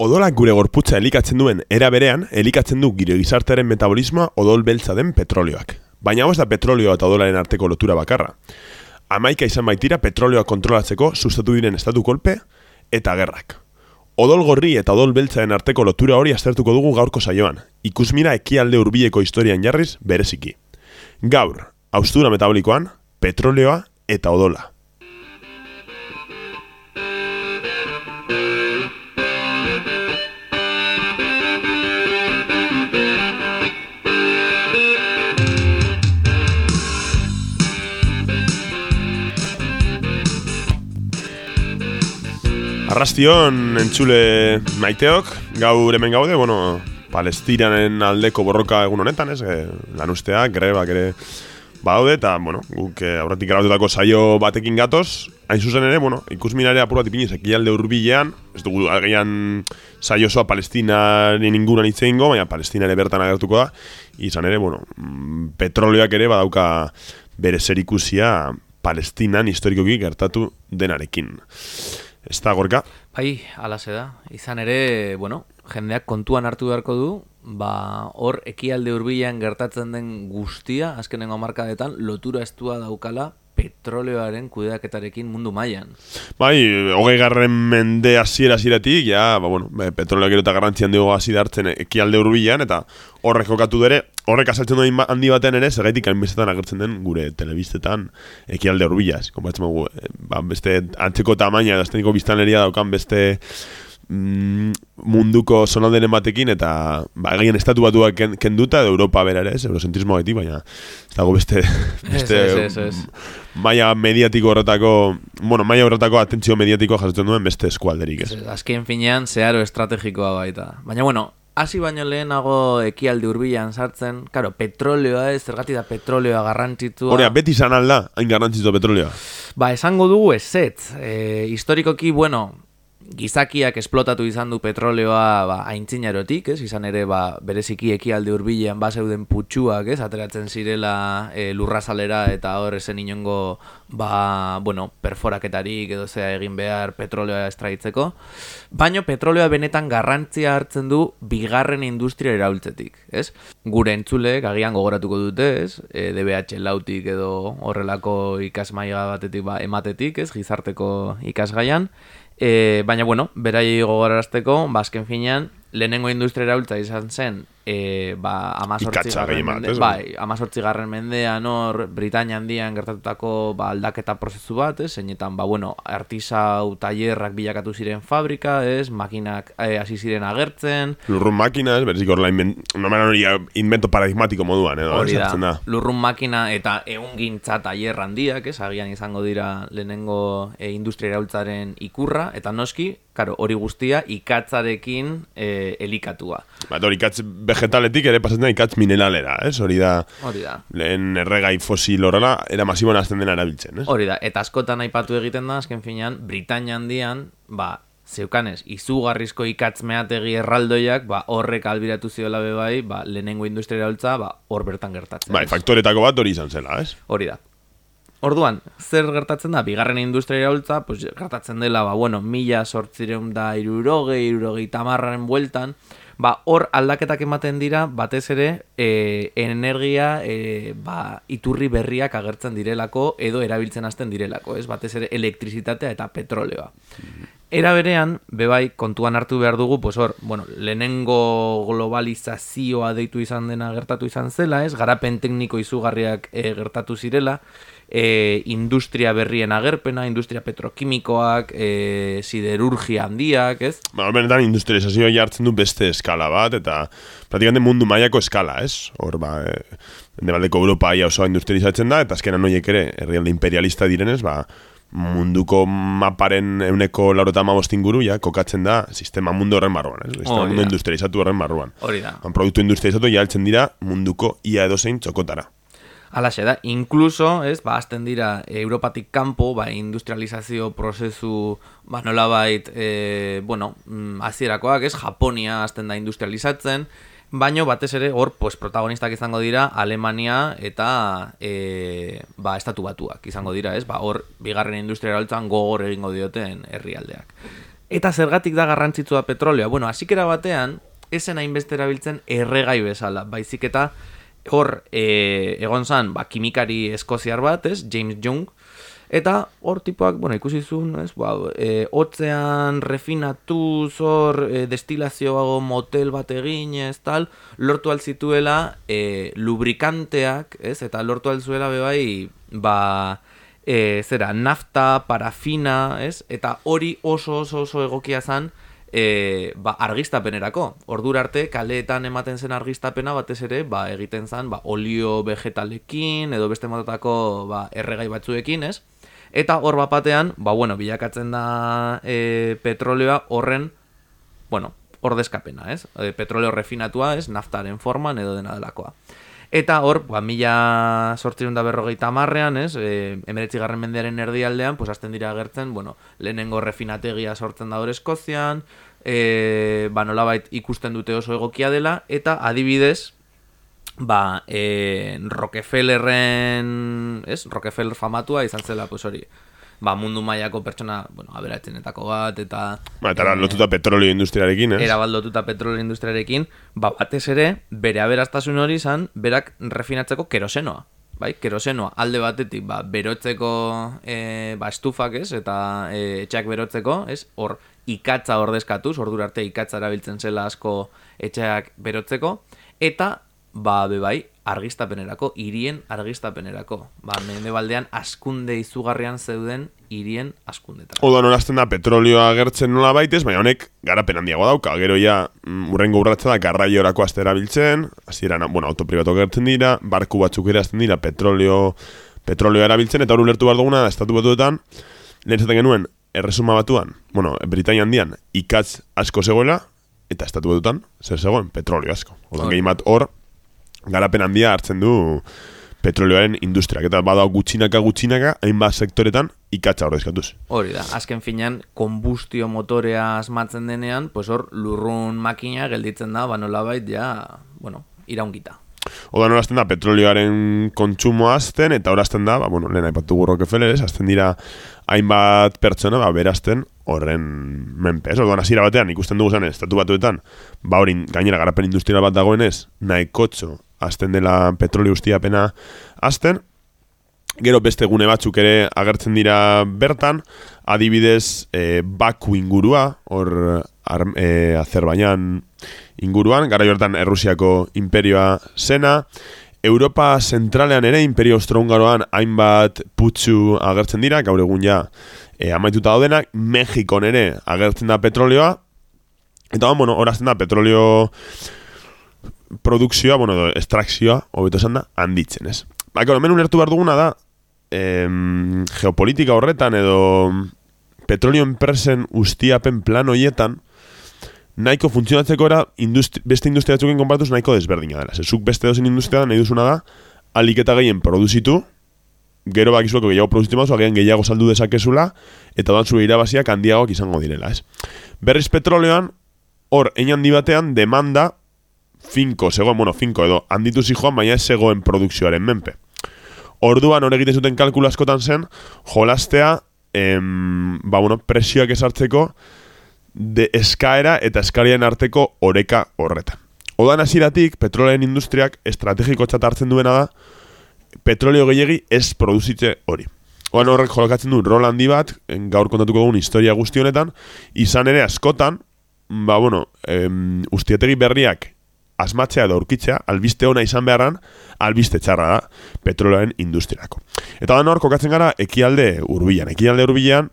Odolak gure gorputza elikatzen duen era berean, elikatzen du gire gizartearen metabolismoa odol beltza den petrolioak. Baina hau ez da petrolioa eta odolaren arteko lotura bakarra. Amaika izan baitira petrolioa kontrolatzeko sustatu diren estatu kolpe eta gerrak. Odol gorri eta odol beltzaren arteko lotura hori aztertuko dugu gaurko saioan. Ikusmira ekialde hurbileko historian jarriz bereziki. Gaur, austura metabolikoan, petroleoa eta odola. Arrastion entzule maiteok, gaur hemen gaude, bueno, palestiranen aldeko borroka egun honetan, ez, e, lan ustea, grebak ere badaude, eta, bueno, guk e, aurretik grabatutako saio batekin gatoz, hain zuzen ere, bueno, ikus minare apur bat ipiniz, ekialde urbilean, ez dugu, agian saio soa palestinaren inguruan itzein go, baina palestina ere bertan agertuko da, izan ere, bueno, mm, petroleoak ere badauka bere zerikusia palestinan historikoki gertatu denarekin. Ez da, gorka? Bai, alase da. Izan ere, bueno, jendeak kontuan hartu beharko du, ba, hor ekialde hurbilean gertatzen den guztia, azkenengo markadetan, lotura estua daukala petroleoaren kudeaketarekin mundu mailan. Bai, hogei garren mende hasiera hasieratik, ja, ba, bueno, petroleoak eta garrantzian dugu hasi dartzen ekialde hurbilean, eta horrek jokatu dere, horrek azaltzen duen handi batean ere, zergaitik hainbestetan agertzen den gure telebistetan ekialde hurbilaz. Konpatzen eh, ba, beste antzeko tamaina, dazteniko biztanleria daukan beste munduko zonalderen batekin eta ba, egin estatu batuak ken, kenduta edo Europa bera ere, eurocentrismo gaitik, baina ez dago beste, beste es, es, es, maia mediatiko horretako, bueno, maia horretako atentzio mediatiko jasotzen duen beste eskualderik, ez? Azkien finean, zeharo estrategikoa baita. Baina, bueno, hasi baino lehenago ekialde hurbilan sartzen, karo, petroleoa ez, zergati da petroleoa garrantzitua. Horea, beti izan alda, hain garrantzitua petroleoa. Ba, esango dugu ez zet. E, historikoki, bueno, gizakiak esplotatu izan du petroleoa ba, aintzinarotik, ez? Izan ere, ba, bereziki ekialde hurbilean baseuden putxuak, ez? Ateratzen zirela e, lurrazalera eta hor esen inongo, ba, bueno, perforaketarik edo zea egin behar petroleoa estraitzeko. Baino petroleoa benetan garrantzia hartzen du bigarren industria eraultzetik, ez? Gure entzulek agian gogoratuko dute, ez? E, DBH lautik edo horrelako ikasmaiga batetik ba, ematetik, ez? Gizarteko ikasgaian. E, baina, bueno, berai gogorarazteko, bazken ba, finean, lehenengo industria eraultza izan zen, e, ba, amazortzi garren, mende, bai, mendean hor, Britania handian gertatutako ba, aldaketa prozesu bat, ez, zeinetan, ba, bueno, artisau tailerrak bilakatu ziren fabrika, ez, makinak e, hasi ziren agertzen. Lurrun makina, ez, berezik horrela invent, hori invento paradigmatiko moduan, edo, hori da, lurrun makina eta egun gintza tailer handiak, ez, agian izango dira lehenengo e, industria eraultzaren ikurra, eta noski, karo, hori guztia ikatzarekin e, elikatua. Ba, hori ikatz vegetaletik ere pasatzen da ikatz mineralera, ez? Hori da, hori da. lehen erregai fosil horrela, era masiboan azten dena erabiltzen, ez? Hori da, eta askotan aipatu egiten da, azken finean, Britania handian, ba, zeukanez, izugarrizko ikatzmeategi erraldoiak, ba, horrek albiratu ziola bai, ba, lehenengo industria holtza, ba, hor bertan gertatzen. Bai, faktoretako bat hori izan zela, ez? Hori da. Orduan, zer gertatzen da, bigarren industria iraultza, pues, gertatzen dela, ba, bueno, mila sortzireun da iruroge, iruroge tamarraren bueltan, ba, hor aldaketak ematen dira, batez ere, e, energia, e, ba, iturri berriak agertzen direlako, edo erabiltzen hasten direlako, ez? Batez ere, elektrizitatea eta petroleoa. Era berean, bebai, kontuan hartu behar dugu, pues hor, bueno, lehenengo globalizazioa deitu izan dena gertatu izan zela, ez? Garapen tekniko izugarriak e, gertatu zirela, e, industria berrien agerpena, industria petrokimikoak, e, siderurgia handiak, ez? Ba, benetan industrializazioa jartzen du beste eskala bat, eta praktikante mundu mailako eskala, ez? Hor, ba, e, baldeko Europa ia osoa industrializatzen da, eta azkenan noiek ere, herrialde imperialista direnez, ba, munduko maparen euneko laurota guru, ja, kokatzen da sistema mundu horren barruan, ez? Sistema mundu industrializatu horren barruan. Hori da. produktu industrializatu ja dira munduko ia edozein txokotara. Alaxe da, incluso, ez, ba, azten dira, Europatik kanpo, ba, industrializazio prozesu, ba, nola bait, e, bueno, mm, azierakoak, ez, Japonia azten da industrializatzen, baino batez ere, hor, pues, protagonistak izango dira, Alemania eta, e, ba, estatu batuak izango dira, ez, ba, hor, bigarren industria gogor egingo dioten herrialdeak. Eta zergatik da garrantzitsua petrolioa? Bueno, hasikera batean, esen hainbeste erabiltzen erregai bezala, baizik eta hor e, egon zan, ba, kimikari eskoziar bat, ez, James Young, eta hor tipoak, bueno, ikusi zuen, ez, ba, e, otzean refinatu zor, e, destilazioago motel bat egin, ez, tal, lortu alzituela e, lubrikanteak, ez, eta lortu alzuela bebai, ba, e, zera, nafta, parafina, ez, eta hori oso oso oso egokia zan, e, ba, argistapenerako. Ordura arte, kaleetan ematen zen argistapena batez ere, ba, egiten zen, ba, olio vegetalekin, edo beste motatako ba, erregai batzuekin, ez? Eta hor bapatean, ba, bueno, bilakatzen da e, petroleoa horren, bueno, ordezkapena, ez? E, petroleo refinatua, ez? Naftaren forman edo dena delakoa. Eta hor, ba, mila sortzirun da berrogeita marrean, ez, e, emeretzi garren mendearen erdialdean, pues, azten dira agertzen, bueno, lehenengo refinategia sortzen da hor Eskozian, e, ba, nolabait ikusten dute oso egokia dela, eta adibidez, ba, e, Rockefellerren, ez, Rockefeller famatua izan zela, pues hori, ba, mundu mailako pertsona, bueno, aberatzenetako bat, eta... Ba, eta e, lotuta petrolio industriarekin, ez? Era bat lotuta petrolio industriarekin, ba, batez ere, bere aberaztasun hori izan, berak refinatzeko kerosenoa. Bai, kerosenoa alde batetik, ba, berotzeko e, ba, estufak ez, eta e, etxeak berotzeko, ez, hor ikatza ordezkatuz, ordura arte ikatza erabiltzen zela asko etxeak berotzeko, eta ba, bebai, argistapenerako, irien argistapenerako. Ba, mende baldean, askunde izugarrian zeuden irien askundetara. Oda norazten da, petrolioa agertzen nola baitez, baina honek garapen handiago dauka. Gero ja, mm, urrengo urratza da, garraiorako astera biltzen, hasieran bueno, autopribatu agertzen dira, barku batzuk ere azten dira, petrolio, petrolio erabiltzen, eta hori ulertu behar duguna, estatu batuetan, lehen zaten genuen, erresuma batuan, bueno, Britania handian, ikatz asko zegoela, eta estatu batutan, zer zegoen, petrolio asko. Oda, gehi hor, garapen handia hartzen du petrolioaren industriak. Eta badao gutxinaka gutxinaka, hainbat sektoretan ikatza ordezkatuz. Hori da, azken finean, konbustio motorea asmatzen denean, pues hor, lurrun makina gelditzen da, banola bait, ja, bueno, iraungita. Oda norazten da, petrolioaren kontsumo azten, eta horazten da, ba, bueno, lehen haipatu gurroke felez, azten dira hainbat pertsona, ba, berazten horren menpe. Ez, orduan, hasiera batean, ikusten dugu zen, estatu batuetan, ba, hori, gainera, garapen industrial bat dagoenez, nahi azten dela petroli ustiapena azten. Gero beste gune batzuk ere agertzen dira bertan, adibidez e, baku ingurua, hor e, Azerbaian inguruan, gara jortan Errusiako imperioa zena, Europa zentralean ere imperio austro-hungaroan hainbat putzu agertzen dira, gaur egun ja e, amaituta daudenak, Mexikon ere agertzen da petrolioa, eta bueno, horazten da petrolio produkzioa, bueno, edo, estrakzioa, hobeto esan da, handitzen, ez? Bako, hemen unertu behar duguna da, em, geopolitika horretan, edo petrolio enpresen ustiapen plan hoietan, nahiko funtzionatzeko era industri, beste industria batzuken konpartuz nahiko desberdina dela. Zezuk beste dozen industria nahi duzuna da, aliketa gehien produzitu, gero bakizueko gehiago produzitu mazu, agian gehiago saldu dezakezula, eta dan zure irabaziak handiagoak izango direla, ez? Berriz petroleoan, hor, egin handi batean, demanda finko, zegoen, bueno, finko edo, handitu zijoan, baina ez zegoen produkzioaren menpe. Orduan, hori egiten zuten kalkulu askotan zen, jolastea, em, ba, bueno, presioak esartzeko, de eskaera eta eskarian arteko oreka horretan. Odan hasiratik petrolearen industriak estrategiko hartzen duena da, petroleo gehiagi ez produzitze hori. Oan horrek jolokatzen du rol handi bat, gaur kontatuko egun historia guzti honetan, izan ere askotan, ba bueno, em, ustietegi berriak asmatzea edo aurkitzea, albiste ona izan beharran, albiste txarra da, petroloaren industriako. Eta da nor, kokatzen gara, ekialde urbilan. Ekialde urbilan,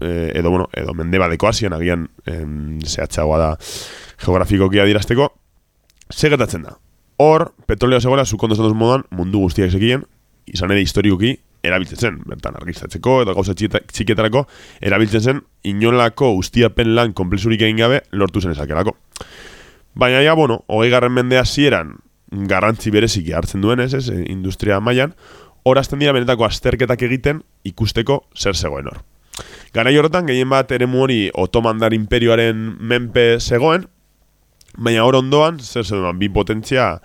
eh, edo, bueno, edo mendebadeko asian, agian em, zehatzagoa da geografikoki adirazteko, segetatzen da. Hor, petroleo zegoela, zukondo zanuz moduan, mundu guztiak zekien, izan ere historikoki, erabiltzen zen, bertan argistatzeko edo gauza txikietarako, erabiltzen zen, inolako ustiapen lan komplezurik egin gabe, lortu zen esakelako. Baina ja, bueno, hogei garren mendea zieran garrantzi bereziki hartzen duen ez, ez, industria mailan horazten dira benetako azterketak egiten ikusteko zer zegoen hor. Garai horretan, gehien bat ere hori otomandar imperioaren menpe zegoen, baina hor ondoan, zer zegoen, bi potentzia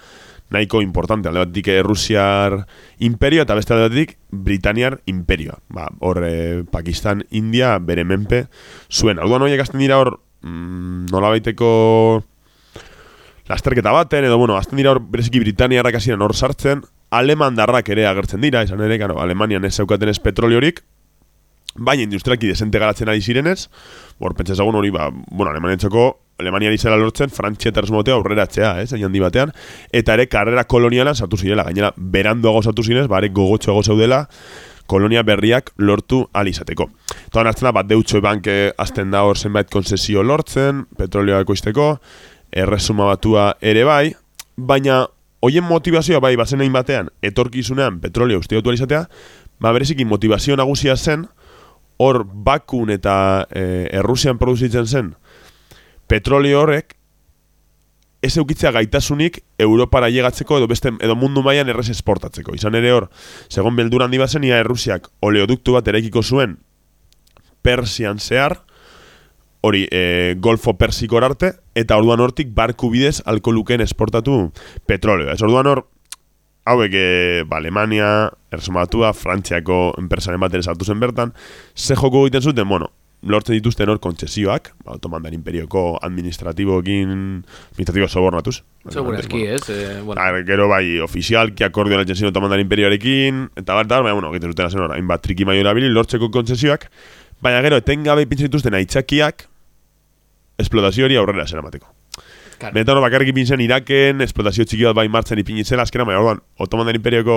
nahiko importante. Alde batetik Rusiar imperio eta beste alde batetik Britaniar imperioa. Ba, hor eh, Pakistan, India, bere menpe zuen. Hau horiek azten dira hor mm, nola baiteko lasterketa baten, edo bueno, azten dira hor bereziki Britaniarrak hasiera hor sartzen, alemandarrak ere agertzen dira, esan ere, gano, Alemanian ez zeukaten ez petroliorik, baina industrialki desente garatzen ari zirenez, hor pentsa hori, ba, bueno, Alemanian txoko, Alemania izela lortzen, Frantzia eta Erosmotea aurrera atzea, eh, handi batean, eta ere karrera kolonialan sartu zirela, gainera, beranduago sartu zinez, bare gogotxoago zaudela, kolonia berriak lortu alizateko. Toan hartzen da, bat deutxo banke azten da hor zenbait konsesio lortzen, petrolioa ekoizteko, erresuma batua ere bai, baina hoien motivazioa bai bazen egin batean, etorkizunean petrolio uste dutu izatea, ba bereziki motivazio nagusia zen, hor bakun eta e, errusian produzitzen zen, petrolio horrek, ez eukitzea gaitasunik Europara llegatzeko edo beste edo mundu mailan errez esportatzeko. Izan ere hor, segon beldur handi bazen ia Errusiak oleoduktu bat eraikiko zuen Persian zehar, hori e, Golfo Persikor arte, eta orduan hortik barku bidez alkoluken esportatu petroleo. Ez orduan hor, hauek, e, ba, Alemania, Ersomatua, Frantziako enpresaren bat ere zen bertan, ze joko egiten zuten, bueno, lortzen dituzten hor kontsesioak, ba, otomandan imperioko administratiboekin, administratibo sobornatuz. Segura eski, ez? Eh, bueno. Ar, gero bai, ofizial, ki akordio letzen zin otomandan imperioarekin, eta bat, baina, bueno, egiten zuten azen hor, hainbat triki maio erabili, lortzeko kontsesioak, baina gero, etengabe ipintzen dituzten aitzakiak, esplotazio hori aurrera zer amateko. Claro. Benetan bakarrik ipintzen Iraken, esplotazio txiki bat bai martzen ipinitzen, azkena, baina orduan, Otoman den imperioko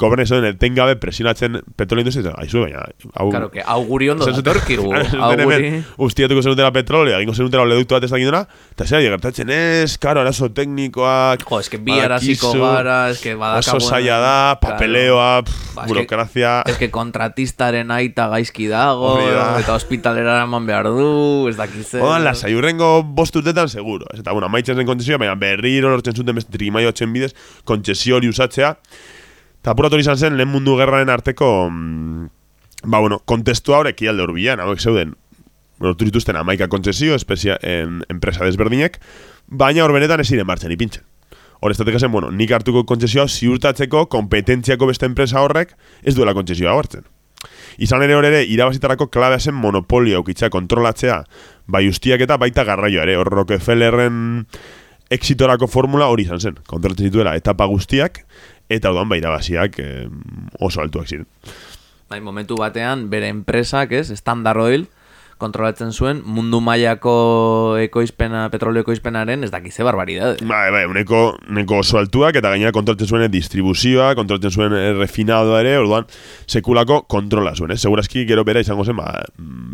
gobernezio den etengabe presionatzen petrolio industria, aizu, baina... Hau, claro, que auguri ondo datorkigu. auguri... Ustiatuko zenutela petrolio, egingo zenutela oleduktu bat ez dakinduna, eta zera, gertatzen ez, karo, arazo teknikoak... Jo, es que bi araziko gara, es que badaka... Oso saia da, papeleoa, claro. pff, burokrazia... Es que kontratistaren aita gaizki dago, eta hospitalera eman behar du, ez dakitzen... Odan, lasai, urrengo bosturtetan seguro. Ez eta, bueno, maitzen zen kontzesioa, baina berriro lortzen zuten beste trimaio bidez, kontzesio hori usatzea. Eta apuratu izan zen, lehen mundu gerraren arteko, mm, ba, bueno, kontestu horrek ialde urbilan, hauek zeuden, lortu dituzten amaika kontzesio, espezia, en, enpresa desberdinek, baina hor benetan ez ziren martzen ipintzen. Hor zen, bueno, nik hartuko kontzesioa ziurtatzeko kompetentziako beste enpresa horrek ez duela kontzesioa hartzen. Izan ere hor ere, irabazitarako klabea zen monopolio aukitzea kontrolatzea, bai ustiak eta baita garraioa ere, hor Rockefellerren exitorako formula hori izan zen, kontrolatzen zituela etapa guztiak, eta odan bai irabaziak eh, oso altuak ziren. Bai, momentu batean, bere enpresak, ez, Standard Oil, kontrolatzen zuen mundu mailako ekoizpena, petroleo ekoizpenaren ez dakize barbaridade. Bai, bai, uneko, neko oso altuak eta gainera kontrolatzen zuen distribuzioa, kontrolatzen zuen refinado ere, orduan sekulako kontrola zuen, eh? Segurazki gero bera izango zen, ba,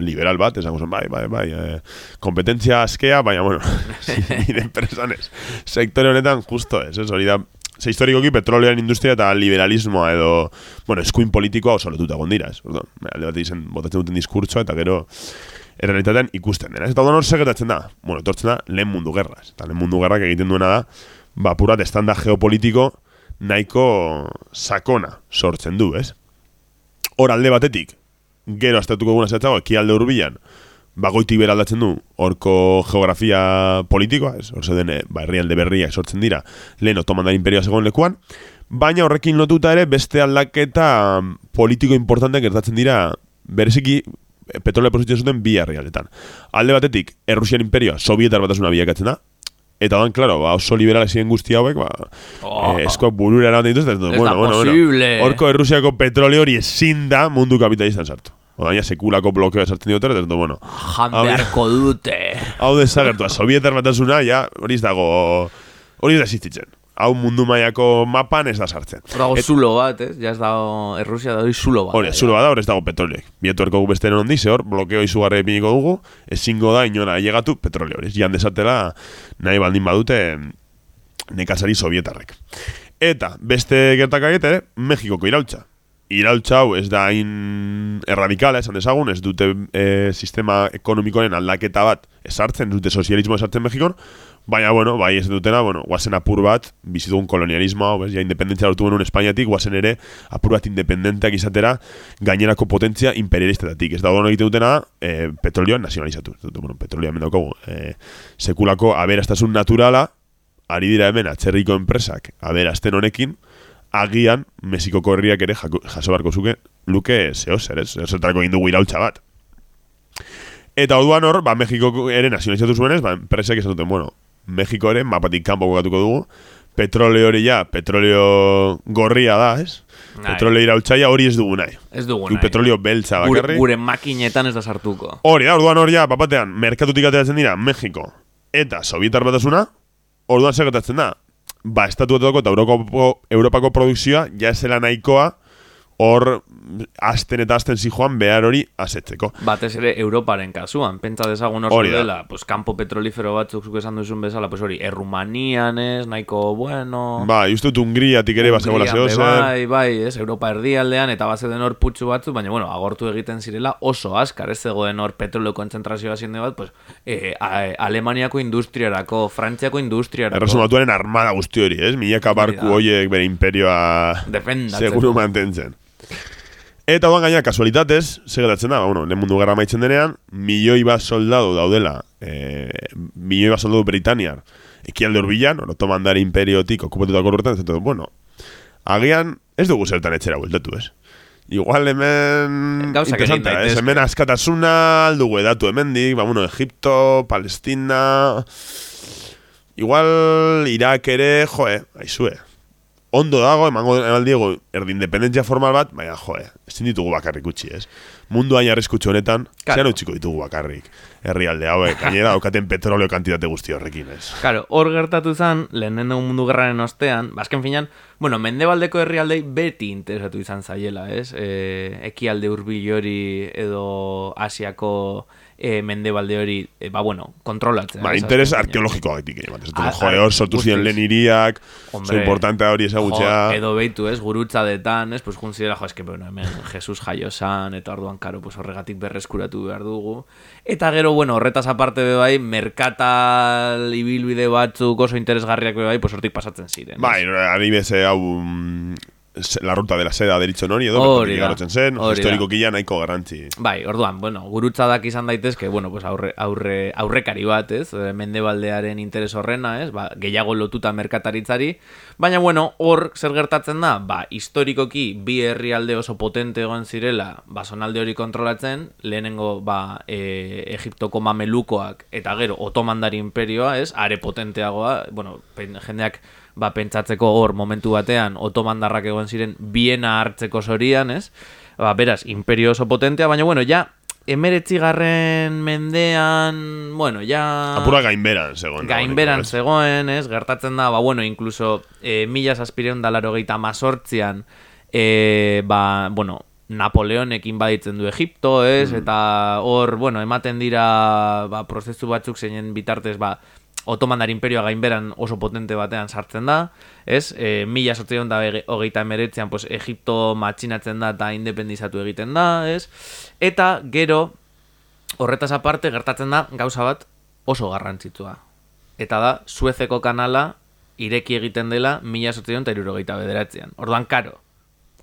liberal bat, izango zen, bai, bai, bai, eh, kompetentzia askea, baina, bueno, nire enpresanez, sektore honetan justo ez, ez hori da, ze historikoki petrolean industria eta liberalismoa edo, bueno, eskuin politikoa oso lotuta gondira, ez, orduan, alde bat izan, botatzen duten diskurtsoa, eta gero, errealitatean ikusten dena. Eta hor segetatzen da, bueno, etortzen da, lehen mundu gerra. Eta lehen mundu gerrak egiten duena da, ba, purat estanda geopolitiko nahiko sakona sortzen du, ez? Hor alde batetik, gero astatuko guna zetzago, eki alde urbilan, bagoiti beraldatzen du, horko geografia politikoa, ez? Hor dene, ba, herrialde berriak sortzen dira, lehen otomandar imperioa zegoen lekuan, baina horrekin lotuta ere, beste aldaketa politiko importante gertatzen dira, bereziki petrolea positzen zuten bi herrialdetan. Alde batetik, Errusian imperioa, sovietar batasuna biakatzen da, Eta dan, klaro, ba, oso liberala ziren guzti hauek, ba, oh. eh, esko burura eraman dituz, bueno, bueno, bueno, orko Errusiako petroleo hori ezin da mundu kapitalistan sartu. Odaina sekulako blokeoa sartzen diote, eta bueno. Janbearko dute. Hau desagertu, sovietar batasuna, ja, hori ez dago, hori ez da existitzen hau mundu mailako mapan ez da sartzen. Hor dago zulo bat, ez? Ja ez dago, Errusia da hori zulo bat. Hore, zulo bat da, hor ez dago petroleo. Bietu erko gu beste non dize hor, blokeo izugarre epiniko dugu, ezingo da inora llegatu petroleo hori. Jan desatela nahi baldin badute nekazari sovietarrek. Eta, beste gertak agete, Mexikoko irautza. Irautza hau ez da hain erradikala, esan dezagun, ez dute e, sistema ekonomikoaren aldaketa bat esartzen, dute sozialismo esartzen Mexikon, Baina, bueno, bai ez dutena, bueno, guazen apur bat, bizitugun kolonialismo, hau, ja, independentzia lortu genuen Espainiatik, guazen ere, apur bat independenteak izatera, gainerako potentzia imperialistetatik. Ez da dono egite dutena, e, petrolioa nazionalizatu. Ez dut, bueno, petrolioa mendoko, e, sekulako aberastasun naturala, ari dira hemen atzerriko enpresak, aberazten honekin, agian Mexikoko herriak ere jaso barko zuke, luke zeo zer, ez? Zertarako egin dugu iraultza bat. Eta orduan hor, ba, Mexiko ere nazionalizatu zuenez, ba, enpresak esan duten, bueno, Mexiko ere, mapatik kanpo bukatuko dugu, petroleo hori ja, petroleo gorria da, ez? Nahi. Petroleo iraultzaia hori ez dugu nahi. Ez dugu Du nahi. petroleo beltza Gure, bakarrik. gure makinetan ez da sartuko. Hori da, orduan hori ja, papatean, merkatutik ateratzen dira, Mexiko eta Sovietar batasuna, orduan zer gertatzen da, ba, estatuetako eta Europako, Europako produkzioa ja esela nahikoa, hor, asten eta asten zijoan behar hori asetzeko. Batez ere Europaren kasuan, pentsa dezagun hor dela, pues, kanpo petrolifero batzuk zuk esan duzun bezala, pues hori, Errumanian ez, nahiko bueno... Ba, justu dut Hungriatik ere bazegoela Hungrian zeo be zer. Bai, bai, ez, Europa erdialdean eta bazeuden hor putxu batzu, baina bueno, agortu egiten zirela oso askar, ez zegoen hor petroleo kontzentrazioa ziende bat, pues, eh, a- Alemaniako industriarako, Frantziako industriarako. Erresumatuaren armada guzti hori, ez? Milaka barku hoiek bere imperioa Defendatzeko. seguru mantentzen. Eta oan gaina, kasualitatez, segeratzen da, ba, bueno, mundu gerra maitzen denean, milioi bat soldadu daudela, e, milioi bat soldadu Britaniar, ekialde urbilan, otomandar imperiotik okupatutako ez dut, bueno, agian ez dugu zertan etxera bueltatu, ez? Igual hemen Gauzak egin interesanta, ez? Hemen askatasuna aldugu edatu hemendik, ba, bueno, Egipto, Palestina... Igual Irak ere, joe, aizue. Ondo dago, emango eman diego, erdi independentzia formal bat, baina, joe, ezin ditugu bakarrik utzi, ez? Mundu hain arriskutsu honetan, Claro. zean utziko ditugu bakarrik. Herrialde hauek, gainera daukaten petroleo kantitate guzti horrekin, ez? Claro, hor gertatu zen, lehenengo mundu gerraren ostean, bazken finan, bueno, mendebaldeko herrialdei beti interesatu izan zaiela, ez? E, ekialde hurbil hori edo Asiako e, mendebalde hori, e, ba, bueno, kontrolatzen. Ba, interes arkeologikoa gaitik, eh, ar- hor sortu ziren lehen iriak, zo Hombre, importantea hori ezagutzea. Jo, edo behitu, ez, gurutza detan, ez, pues juntzidela, jo, eske, bueno, hemen Jesus jaio san, eta orduan, karo, pues horregatik berreskuratu behar dugu. Eta gero, bueno, horretaz aparte be bai, merkatal ibilbide batzuk oso interesgarriak be bai, pues hortik pasatzen ziren. Bai, ari beze hau mm, la ruta de la seda deritzen hori, edo, Hori igarotzen zen, historiko kila nahiko garrantzi. Bai, orduan, bueno, gurutzadak izan daitezke, bueno, pues aurre, aurre, aurrekari bat, ez? Eh, Mendebaldearen interes horrena, ez? Ba, gehiago lotuta merkataritzari. Baina, bueno, hor zer gertatzen da, ba, historikoki bi herrialde oso potente egon zirela, ba, zonalde hori kontrolatzen, lehenengo, ba, e, Egiptoko mamelukoak, eta gero, otomandari imperioa, ez? Are potenteagoa, bueno, jendeak, ba, pentsatzeko hor momentu batean otomandarrak egon ziren biena hartzeko zorian, ez? Ba, beraz, imperio oso potentea, baina, bueno, ja, emeretzigarren mendean, bueno, ja... Apura gainberan, zegoen. Gainberan zegoen, ez? Gertatzen da, ba, bueno, incluso e, mila zazpireun dalaro gehieta mazortzian, e, ba, bueno, Napoleonekin baditzen du Egipto, ez? Eta hor, bueno, ematen dira ba, prozesu batzuk zeinen bitartez, ba, Otomandar imperioa gainberan oso potente batean sartzen da, ez? E, mila sortzion da hogeita emeretzean, pues, Egipto matxinatzen da eta independizatu egiten da, ez? Eta gero, horretaz aparte, gertatzen da gauza bat oso garrantzitsua. Eta da, Suezeko kanala ireki egiten dela mila sortzion eta irurogeita bederatzean. Orduan, karo,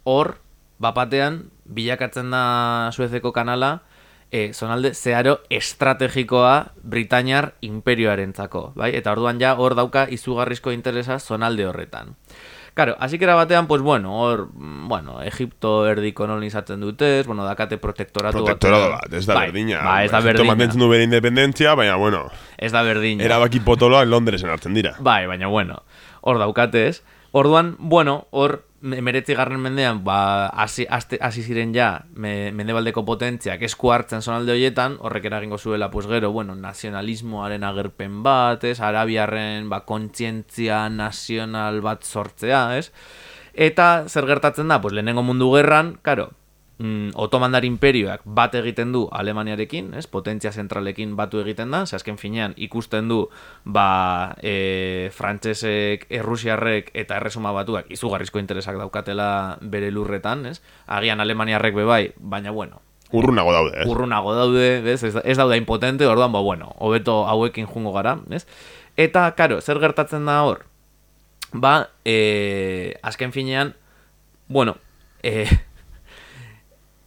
hor, bapatean, bilakatzen da Suezeko kanala, e, zonalde zeharo estrategikoa Britainiar imperioarentzako, bai? Eta orduan ja hor dauka izugarrizko interesa zonalde horretan. Claro, así que era batean, pues bueno, hor, mm, bueno, Egipto erdi kolonizatzen dute, bueno, dakate protektoratu Protektorado bat. bat, ez da Bai, berdina. Ba, ez da Egipto berdina. mantentzen du bere independentzia, baina, bueno, Ez da berdina. erabaki potoloa Londresen hartzen dira. Bai, baina bueno, hor daukate ez. Orduan, bueno, hor emeretzi garren mendean, ba, hasi hasi ziren ja, me, mendebaldeko potentziak esku hartzen zonalde horietan, horrek eragingo zuela, pues gero, bueno, nazionalismoaren agerpen bat, ez, arabiarren, ba, kontzientzia nazional bat sortzea, ez, eta zer gertatzen da, pues lehenengo mundu gerran, karo, mm, Otomandar imperioak bat egiten du Alemaniarekin, ez? Potentzia zentralekin batu egiten da, ze azken finean ikusten du ba, e, frantsesek, errusiarrek eta erresuma batuak izugarrizko interesak daukatela bere lurretan, ez? Agian Alemaniarrek bebai, baina bueno, Urrunago daude, ez? urrunago daude, bez? Ez, ez daude impotente, orduan, ba, bueno, hobeto hauekin jungo gara, ez? Eta, karo, zer gertatzen da hor? Ba, e, azken finean, bueno, e,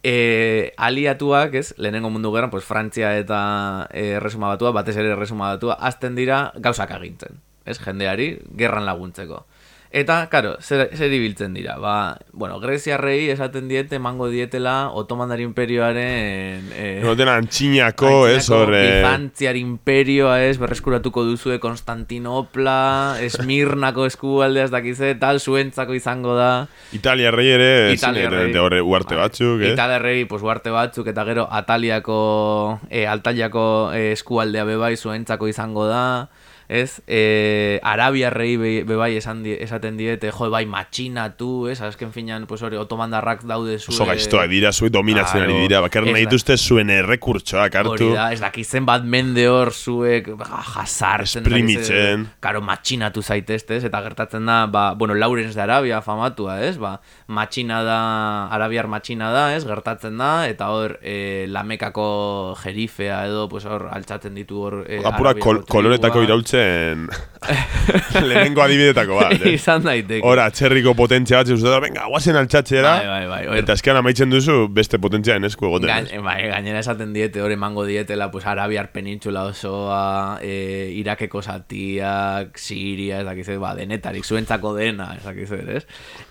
e, aliatuak, ez, lehenengo mundu gerran, pues, Frantzia eta e, erresuma batua, batez ere erresuma batua, azten dira gauzak agintzen. ez, jendeari, gerran laguntzeko. Eta, karo, zer, zer ibiltzen dira? Ba, bueno, Greziarrei esaten diete, emango dietela, Otomandar imperioaren... Eh, No tena antxinako, ez, hor... eh, Bizantziar imperioa, ez, berreskuratuko duzue Konstantinopla, Esmirnako eskualdea ez dakize, tal, zuentzako izango da. Italia rei ere, ez, Italia de- rei. horre uarte batzuk, ez? Italia rei, pues, uarte batzuk, eta gero Ataliako, eh, Altaliako eh, eskualdea bebai zuentzako izango da, ez? Eh, Arabia rei be- bebai esan di, esaten diete, jo, bai, matxinatu, ez? Azken finan, pues, hori, otomandarrak daude zuen... Oso gaiztoak dira, zuek dominatzen ari dira, bakar nahi dituzte zuen errekurtsoak hartu. Hori da, ez dakizen bat mende hor zuek ja, jasartzen. Esprimitzen. Karo, matxinatu zaitezte, ez? Eta gertatzen da, ba, bueno, Laurens de Arabia famatua, ez? Ba, matxina da, arabiar matxina da, ez? Gertatzen da, eta hor, e, lamekako jerifea edo, pues hor, altzatzen ditu hor... E, Apura arabiako kol koloretako tribua. Iraultzen lehenengo adibidetako bat, eh? Izan daiteke. Hora, txerriko potentzia bat, zuzeta, venga, guazen altxatxera, Bai, bai, bai, eta eskean amaitzen duzu beste potentzia esku egoten. Gain, ez? bai, gainera esaten diete, hor emango dietela, pues, Arabiar penintxula osoa, e, Irakeko zatiak, Siria, ez dakiz, ba, denetarik, zuentzako dena, ez dakiz, ez?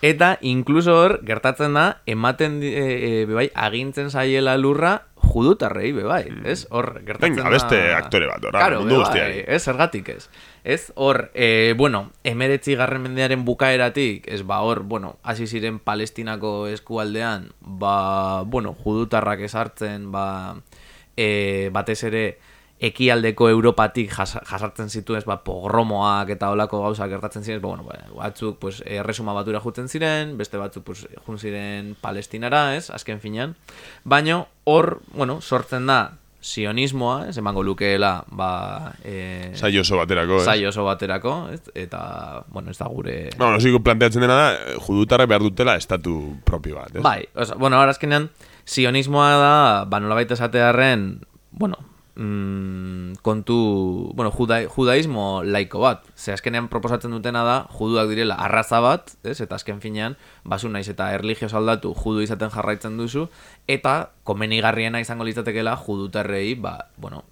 Eta, inkluso hor, gertatzen da, ematen, e, e, bebai, agintzen zaiela lurra, judutarrei, bebai, ez? Hor, gertatzen Venga, da... beste aktore bat, ora, Claro, mundu guztiari. ez, zergatik ez. Ez, hor, e, bueno, emeretzi garren mendearen bukaeratik, ez, ba, hor, bueno, hasi ziren palestinako eskualdean, ba, bueno, judutarrak esartzen, ba, e, batez ere, ekialdeko Europatik jas, jasartzen zitu ez, ba, pogromoak eta olako gauzak gertatzen ziren, ba, bueno, ba, batzuk, pues, erresuma batura jutzen ziren, beste batzuk, pues, jun ziren palestinara, ez, azken finean, baino, hor, bueno, sortzen da, sionismoa, ez, emango lukeela, ba, e, Saio oso baterako, ez? saio oso baterako, ez, eta, bueno, ez da gure... Bueno, ziko planteatzen dena da, eh, judutarrak behar dutela estatu propio bat, ez? Bai, oza, bueno, ahora azkenean, sionismoa da, ba, nolabait esatearren, bueno, mm, kontu, bueno, juda, judaismo laiko bat. Ze azkenean proposatzen dutena da, juduak direla arraza bat, ez? Eta azken finean, basu naiz eta erlijioz aldatu judu izaten jarraitzen duzu, eta komenigarriena izango litzatekeela judutarrei, ba, bueno,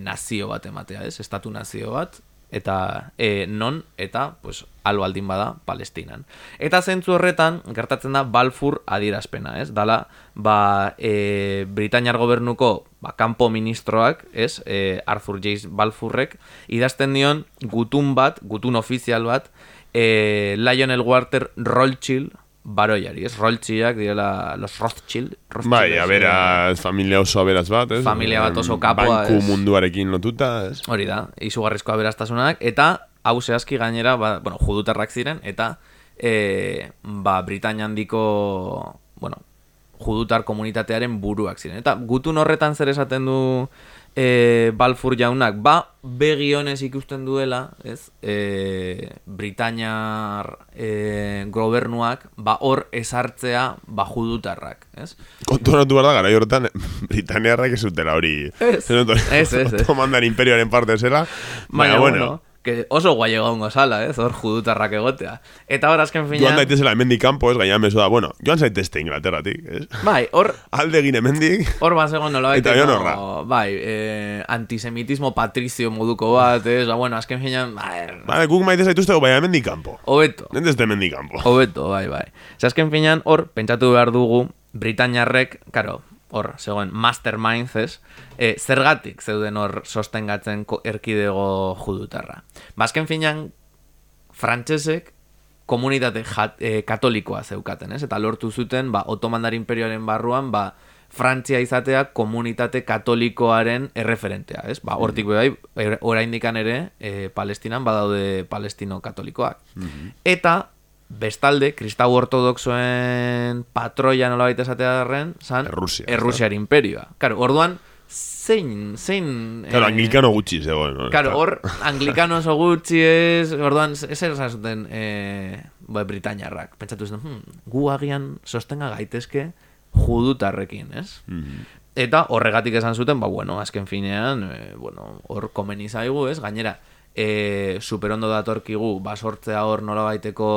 nazio bat ematea, ez? Estatu nazio bat, eta e, non eta pues alo aldin bada Palestinan. Eta zentzu horretan gertatzen da Balfour adierazpena, ez? Dala ba e, Britainiar gobernuko ba, kanpo ministroak, ez? E, Arthur J. Balfourrek idazten dion gutun bat, gutun ofizial bat, e, Lionel Walter Rothschild baroiari, ez? Rothschildak direla los Rothschild. Rothschild Bai, aberaz, familia oso aberaz bat, ez? Familia bat oso kapoa, Banku ez? munduarekin lotuta, ez? Hori da, izugarrizko aberastasunak, eta hau zehazki gainera, ba, bueno, judutarrak ziren, eta e, ba, Britainia handiko, bueno, judutar komunitatearen buruak ziren. Eta gutun horretan zer esaten du e, Balfour jaunak, ba, begionez ikusten duela, ez, e, Britainiar e, gobernuak, ba, hor esartzea, ba, judutarrak, ez? Konturatu behar da, gara horretan, Britaniarrak ez zutela hori. Ez, ez, ez. Otomandan imperioaren parte zela. Baina, bueno, que oso guai egongo sala, ez, hor judutarrak egotea. Eta hor azken Joan finean... daitezela hemendik kanpo, ez, gaina mezu da, bueno, joan zaitezte Inglaterratik, ez? Bai, hor, Alde egin hemendik, hor bat zegoen nola Eta joan horra. bai, eh, antisemitismo patrizio moduko bat, ez, ba, bueno, azken finean, bai, Bale, guk maite zaituztego, baina hemendik kanpo. hobeto, Nendezte hemendik kanpo. hobeto, bai, bai. Ze azken finean, hor, pentsatu behar dugu, Britainiarrek, karo, hor, zegoen, masterminds, ez, e, zergatik zeuden hor sostengatzen erkidego judutarra. Bazken finean, frantsesek komunitate jat, e, katolikoa zeukaten, ez? Eta lortu zuten, ba, Otomandar imperioaren barruan, ba, Frantzia izatea komunitate katolikoaren erreferentea, ez? Ba, hortik bai, er- oraindikan ere, e, Palestinan badaude palestino katolikoak. Eta, bestalde, kristau ortodoxoen patroia nolabait esatearen, zan, Errusia, Errusiar imperioa. Karo, orduan, zein, zein... Claro, eh, anglikano gutxi zegoen. no? Claro, hor, anglikano oso gutxi ez, orduan, ez esan zuten eh, ba, Britainiarrak. Pentsatu zuten, hmm, gu agian sostenga gaitezke judutarrekin, ez? Mhm. Eta horregatik esan zuten, ba, bueno, azken finean, eh, bueno, hor komeni zaigu, ez? Gainera, e, superondo datorkigu, ba, sortzea hor nola baiteko...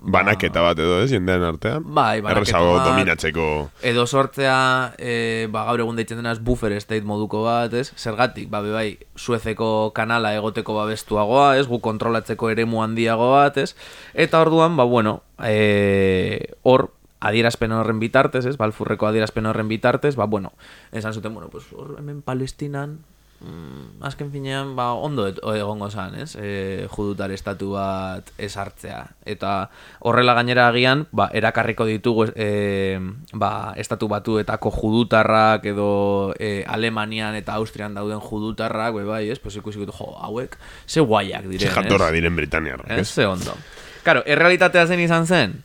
Banaketa bat edo, ez, jendean artean? Bai, banaketa bat. dominatzeko... Edo sortzea, e, ba, gaur egun deitzen denaz buffer state moduko bat, ez? Zergatik, ba, bai, suezeko kanala egoteko babestuagoa, ez? Gu kontrolatzeko eremu handiago bat, ez? Eta orduan, ba, bueno, e, hor, adierazpen horren bitartez, ez? Balfurreko adierazpen horren bitartez, ba, bueno, esan zuten, bueno, pues, hor hemen Palestinan, mm, azken finean, ba, ondo et, egongo zan, ez? E, judutar estatu bat esartzea. Eta horrela gainera agian, ba, erakarriko ditugu e, ba, estatu batuetako judutarrak edo e, Alemanian eta Austrian dauden judutarrak, be bai, ez? Pues ikusiko jo, hauek, ze guaiak diren, Ze jatorra diren Britaniarrak, ez? ez? Ze ondo. Karo, errealitatea zen izan zen?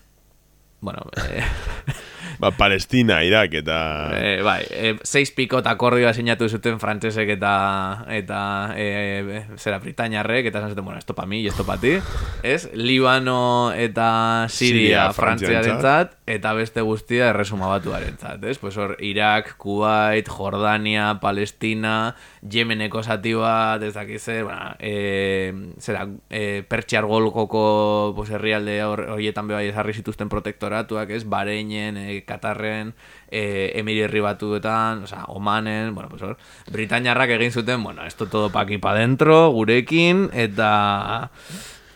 Bueno, eh, Ba, Palestina, Irak eta... Eh, bai, eh, seis pikot akordioa sinatu zuten frantsesek eta eta eh, zera Britainiarrek eta esan zuten, bueno, esto pa mi, esto pa ti. Ez? Libano eta Siria Siria, Frantziarentzat eta beste guztia erresuma batuarentzat, ez? Pues hor Irak, Kuwait, Jordania, Palestina, Yemeneko zati bat, ez dakiz zer, bueno, eh, zera, eh, Pertsiar golkoko pues, herrialde hor- horietan be bai esarri zituzten protektoratuak, ez? Bareinen, eh, Katarren, eh, Emirerri batuetan, osea, Omanen, bueno, pues hor, Britainiarrak egin zuten, bueno, esto todo pa aquí pa dentro, gurekin, eta...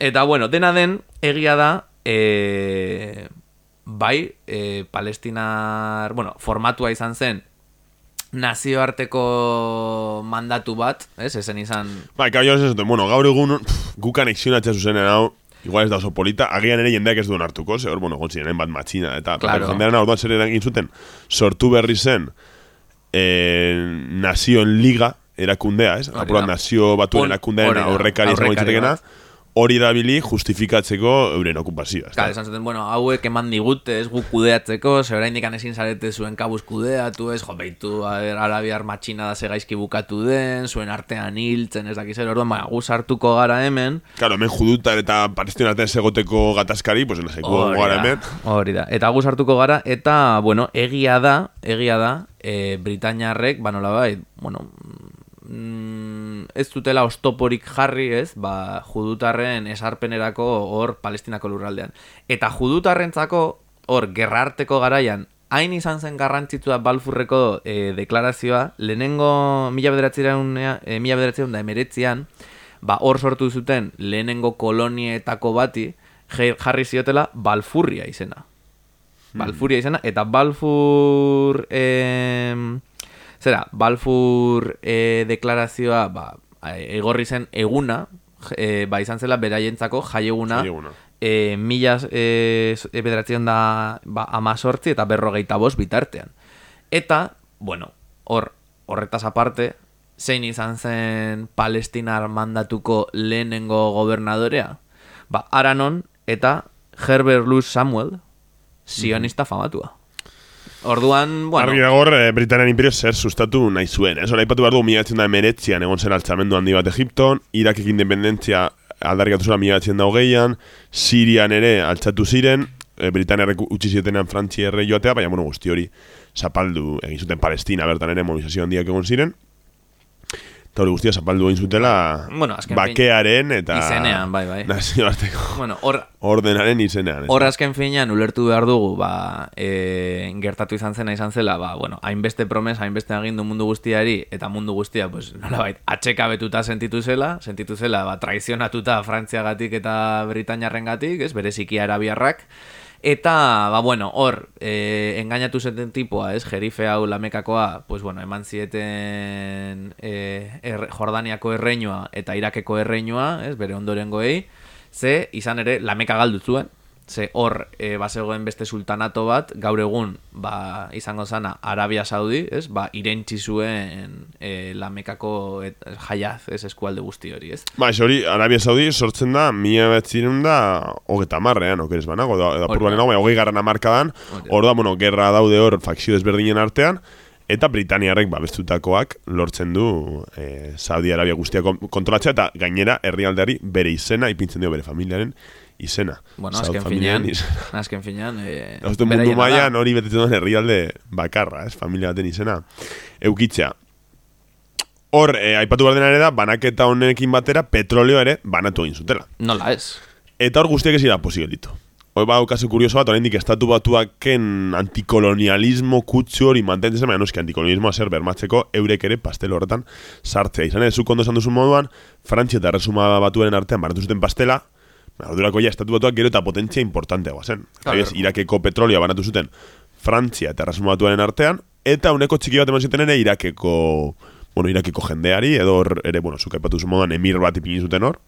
Eta, bueno, dena den, egia da, eh, bai, eh, palestinar, bueno, formatua izan zen, nazioarteko mandatu bat, ez, ezen izan... Ba, eka jo esaten, bueno, gaur egun pff, gu kanexionatzea zuzenen hau, igual ez da oso polita, agian ere jendeak ez duen hartuko, ze hor, bueno, gontziren bat matxina, eta Claro. jendearen orduan zer egin zuten, sortu berri zen eh, nazioen liga erakundea, ez? Apuran nazio batuen da, aurrekari izango aurrekari. Hori erabili justifikatzeko euren okupazioa. Claro, esan zuten, bueno, hauek eman digute, ez gu kudeatzeko, ze oraindik ezin zarete zuen kabuz kudeatu, ez, jo, beitu, ber, arabiar matxina da ze gaizki bukatu den, zuen artean hiltzen, ez dakiz, orduan, ba, gu sartuko gara hemen, Claro, hemen judutar eta palestinaten segoteko gatazkari, pues enazeko gara hemen. hori da. Eta gu sartuko gara, eta, bueno, egia da, egia da, e, Britainiarrek, ba, nolabait, bueno, mm, ez dutela ostoporik jarri, ez, ba, judutarren esarpenerako hor palestinako lurraldean. Eta judutarrentzako hor gerrarteko garaian, hain izan zen garrantzitsua Balfurreko e, deklarazioa, lehenengo mila bederatzean, e, mila bederatzean da emeretzean, ba, hor sortu zuten lehenengo kolonietako bati, jarri ziotela Balfurria izena. Balfuria izena, eta Balfur... em, zera, Balfur e, deklarazioa ba, egorri zen eguna, e, ba, izan zela beraientzako jaieguna, Jaieguna. e, mila e, bederatzen da ba, amazortzi eta berrogeita bost bitartean. Eta, bueno, hor, horretaz aparte, zein izan zen palestinar mandatuko lehenengo gobernadorea? Ba, Aranon eta Herbert Luz Samuel, sionista famatua. Orduan, bueno, Argi dago eh, Britanian imperio zer sustatu nahi zuen. Ez hori ipatu behar dugu, mila da emeretzian egon zen altzamendu handi bat Egipton, Irakek independentzia aldarrikatu zela mila da hogeian, Sirian ere altzatu ziren, e, Britaniarrek utzi zietenean Frantzi erre joatea, baina bueno, guzti hori zapaldu egin zuten Palestina bertan ere mobilizazio handiak egon ziren. Eta hori guztia zapaldu egin zutela Bueno, azken bakearen eta izenean, bai, bai. nazioarteko bueno, hor, ordenaren izenean. Hor azken finean ulertu behar dugu, ba, e, gertatu izan zena izan zela, ba, bueno, hainbeste promes, hainbeste agindu mundu guztiari, eta mundu guztia, pues, nolabait, atxekabetuta sentitu zela, sentitu zela, ba, traizionatuta Frantziagatik eta Britainiarrengatik, ez, bereziki arabiarrak, Eta, ba, bueno, hor, e, engainatu zeten tipua, ez, jerife hau lamekakoa, pues, bueno, eman zieten e, er, Jordaniako erreinua eta Irakeko erreinua, ez, bere ondorengoei, ze, izan ere, lameka galdu zuen, ze hor, e, bazegoen beste sultanato bat, gaur egun, ba, izango zana, Arabia Saudi, ez, ba, irentzi zuen e, lamekako et, jaiaz, ez, eskualde guzti hori, ez. Ba, hori, Arabia Saudi sortzen da, mila betziren da, hogeta marrean, okeres banago, da, da da. banago, hogei garran amarkadan, hor da, bueno, gerra daude hor, fakzio desberdinen artean, eta Britaniarrek babestutakoak lortzen du eh, Saudi Arabia guztia kon- kontrolatzea, eta gainera herrialdeari bere izena, ipintzen dio bere familiaren izena. Bueno, azken finean, izena. azken finean, e, uste mundu mailan hori betetzen duen herrialde bakarra, ez? Familia baten izena. Eukitzea. Hor, eh, aipatu behar dena ere da, banaketa honekin batera, petroleo ere banatu egin zutela. Nola ez? Eta hor guztiak ez dira posibilitu. Hor ba, kasu kurioso bat, oraindik estatu batuaken antikolonialismo kutsu hori mantentzen zen, baina noski antikolonialismoa zer bermatzeko eurek ere pastel horretan sartzea. Izan ez, zuk ondo esan duzun moduan, Frantzia eta Resuma batuaren artean baratu zuten pastela, baina ordurako ja estatu batuak gero eta potentzia importanteagoa zen. Claro. Adibidez, Irakeko petrolioa banatu zuten Frantzia eta Resuma batuaren artean, eta uneko txiki bat eman zuten ere Irakeko, bueno, Irakeko jendeari, edo ere, bueno, zuk aipatu zuen moduan emir bat ipini zuten hor,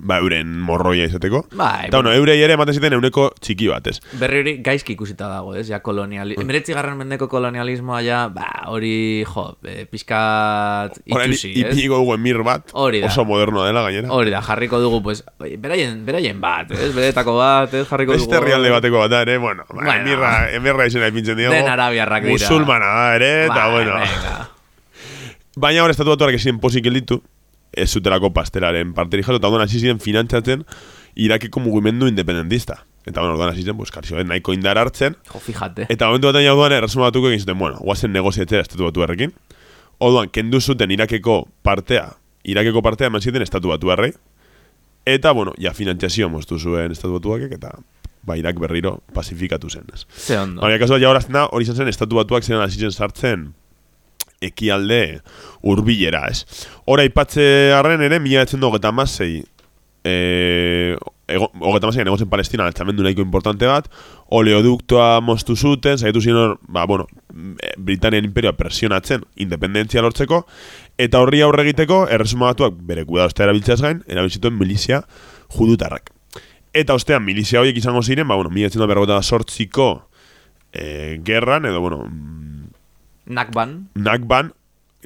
ba, euren morroia izateko. Bai, Eta, bueno, eurei ere ematen ziten euneko txiki bat, ez? Berri hori gaizki ikusita dago, ez? Ja, koloniali... Emeretzi garren mendeko kolonialismoa ja, ba, hori, jo, e, pizkat Orain itxusi, ez? ipiniko dugu emir bat, Hori da. oso modernoa dela gainera. Hori da, jarriko dugu, pues, beraien, beraien bat, ez? Beretako bat, ez? Jarriko dugu. Beste herrialde bateko bat ere, bueno, ba, Bueno. emirra, emirra izena ipintzen diogu. Den arabiarrak dira. Musulmana da ere, eta Bai, bueno. venga. Baina hor estatu batuak ezin pozik gelditu, ez zutelako pastelaren parteri jaso, eta ondoan hasi ziren finantzatzen Irakeko mugimendu independentista. Eta bueno, orduan hasi ziren, pues, karzio, nahiko indar hartzen, Jo, fíjate. Eta momentu batean jauduan erresuma batuko egin zuten, bueno, guazen negoziatzea estatu batu errekin. Oduan, kendu zuten Irakeko partea, Irakeko partea eman ziten estatu batu errei. Eta, bueno, ja finantziazio moztu zuen estatu batuak, eta ba, Irak berriro pasifikatu zen. Ze ondo. Baina, kasu ja horazten da, hori izan zen estatu batuak ziren hasi zen sartzen ekialde hurbilera, ez. Hora aipatze harren ere, mila etzen dugu eta masei, eh, ego, hogeta masean egon zen Palestina altzamendu nahiko importante bat, oleoduktoa moztu zuten, zaitu ziren hor, ba, bueno, eh, Britanian imperioa presionatzen independentzia lortzeko, eta horri aurre egiteko, erresuma batuak bere kudadosta erabiltzeaz gain, erabiltzituen milizia judutarrak. Eta ostean, milizia horiek izango ziren, ba, bueno, mila etzen sortziko eh, gerran, edo, bueno, mm, Nakban. Nakban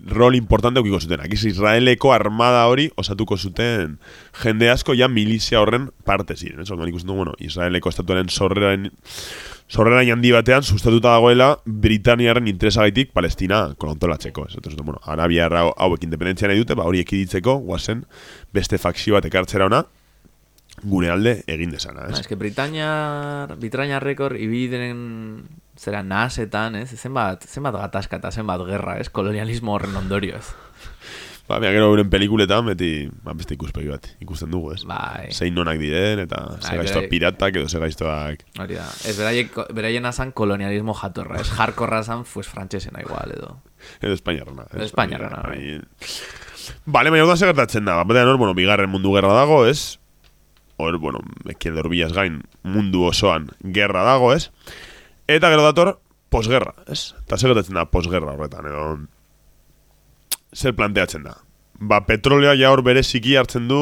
rol importante eukiko zuten. Akiz Israeleko armada hori osatuko zuten jende asko ja milizia horren parte ziren. Ez orduan ikusten dugu, bueno, Israeleko estatuaren sorrerain sorrera handi batean sustatuta dagoela Britaniaren interesagaitik Palestina kolontolatzeko. Ez Entonces, bueno, Arabia hau- hauek independentzia nahi dute, ba hori ekiditzeko, guazen beste fakzio bat ekartzera ona gure alde egin desana, Ez ez? que Britania, Britania rekor ibidenen zera nahasetan, ez? Zenbat, zenbat gatazka eta zenbat gerra, ez? Kolonialismo horren ondorioz. Ba, mira, gero euren pelikuletan beti ba, beste ikuspegi bat ikusten dugu, ez? Bai. Zein nonak diren, eta ze Bai, gaiztoak berai- piratak edo ze gaiztoak Hori da. Ez beraiek, beraiena zan kolonialismo jatorra, ez? Jarkorra zan, pues, frantsesena igual, edo. Edo Espainiarrena. ez? Espainiarrena, bai. Bale, baina hor da gertatzen da. Batean hor, bueno, bigarren mundu gerra dago, ez? Hor, bueno, ekialde horbilaz gain mundu osoan gerra dago, ez? Eta gero dator, posgerra, ez? Eta zer gertatzen da posgerra horretan, edo... Zer planteatzen da? Ba, petrolea ja hor bereziki hartzen du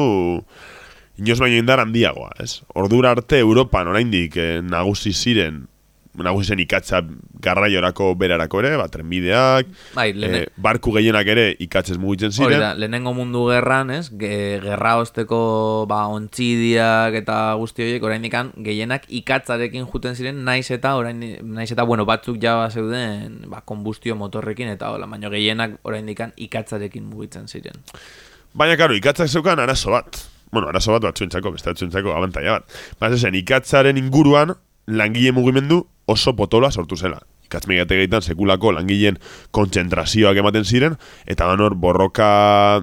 inoz baino indar handiagoa, ez? Ordura arte Europan oraindik eh, nagusi ziren nagusi zen ikatza garraiorako berarako ere, ba, trenbideak, Bai, lehene- eh, barku gehienak ere ikatzez mugitzen Hori ziren. da, lehenengo mundu gerran, ez? Ge, gerra osteko ba, ontzidiak eta guzti horiek oraindikan gehienak ikatzarekin juten ziren naiz eta orain naiz eta bueno, batzuk ja zeuden ba, konbustio motorrekin eta hola, baina gehienak oraindikan ikatzarekin mugitzen ziren. Baina, karo, ikatzak zeukan arazo bat. Bueno, arazo bat batzuentzako, beste batzuentzako abantaia bat. Baina, zen, ikatzaren inguruan langile mugimendu oso potola sortu zela. Ikatz megategeitan sekulako langileen kontzentrazioak ematen ziren, eta ganor borroka,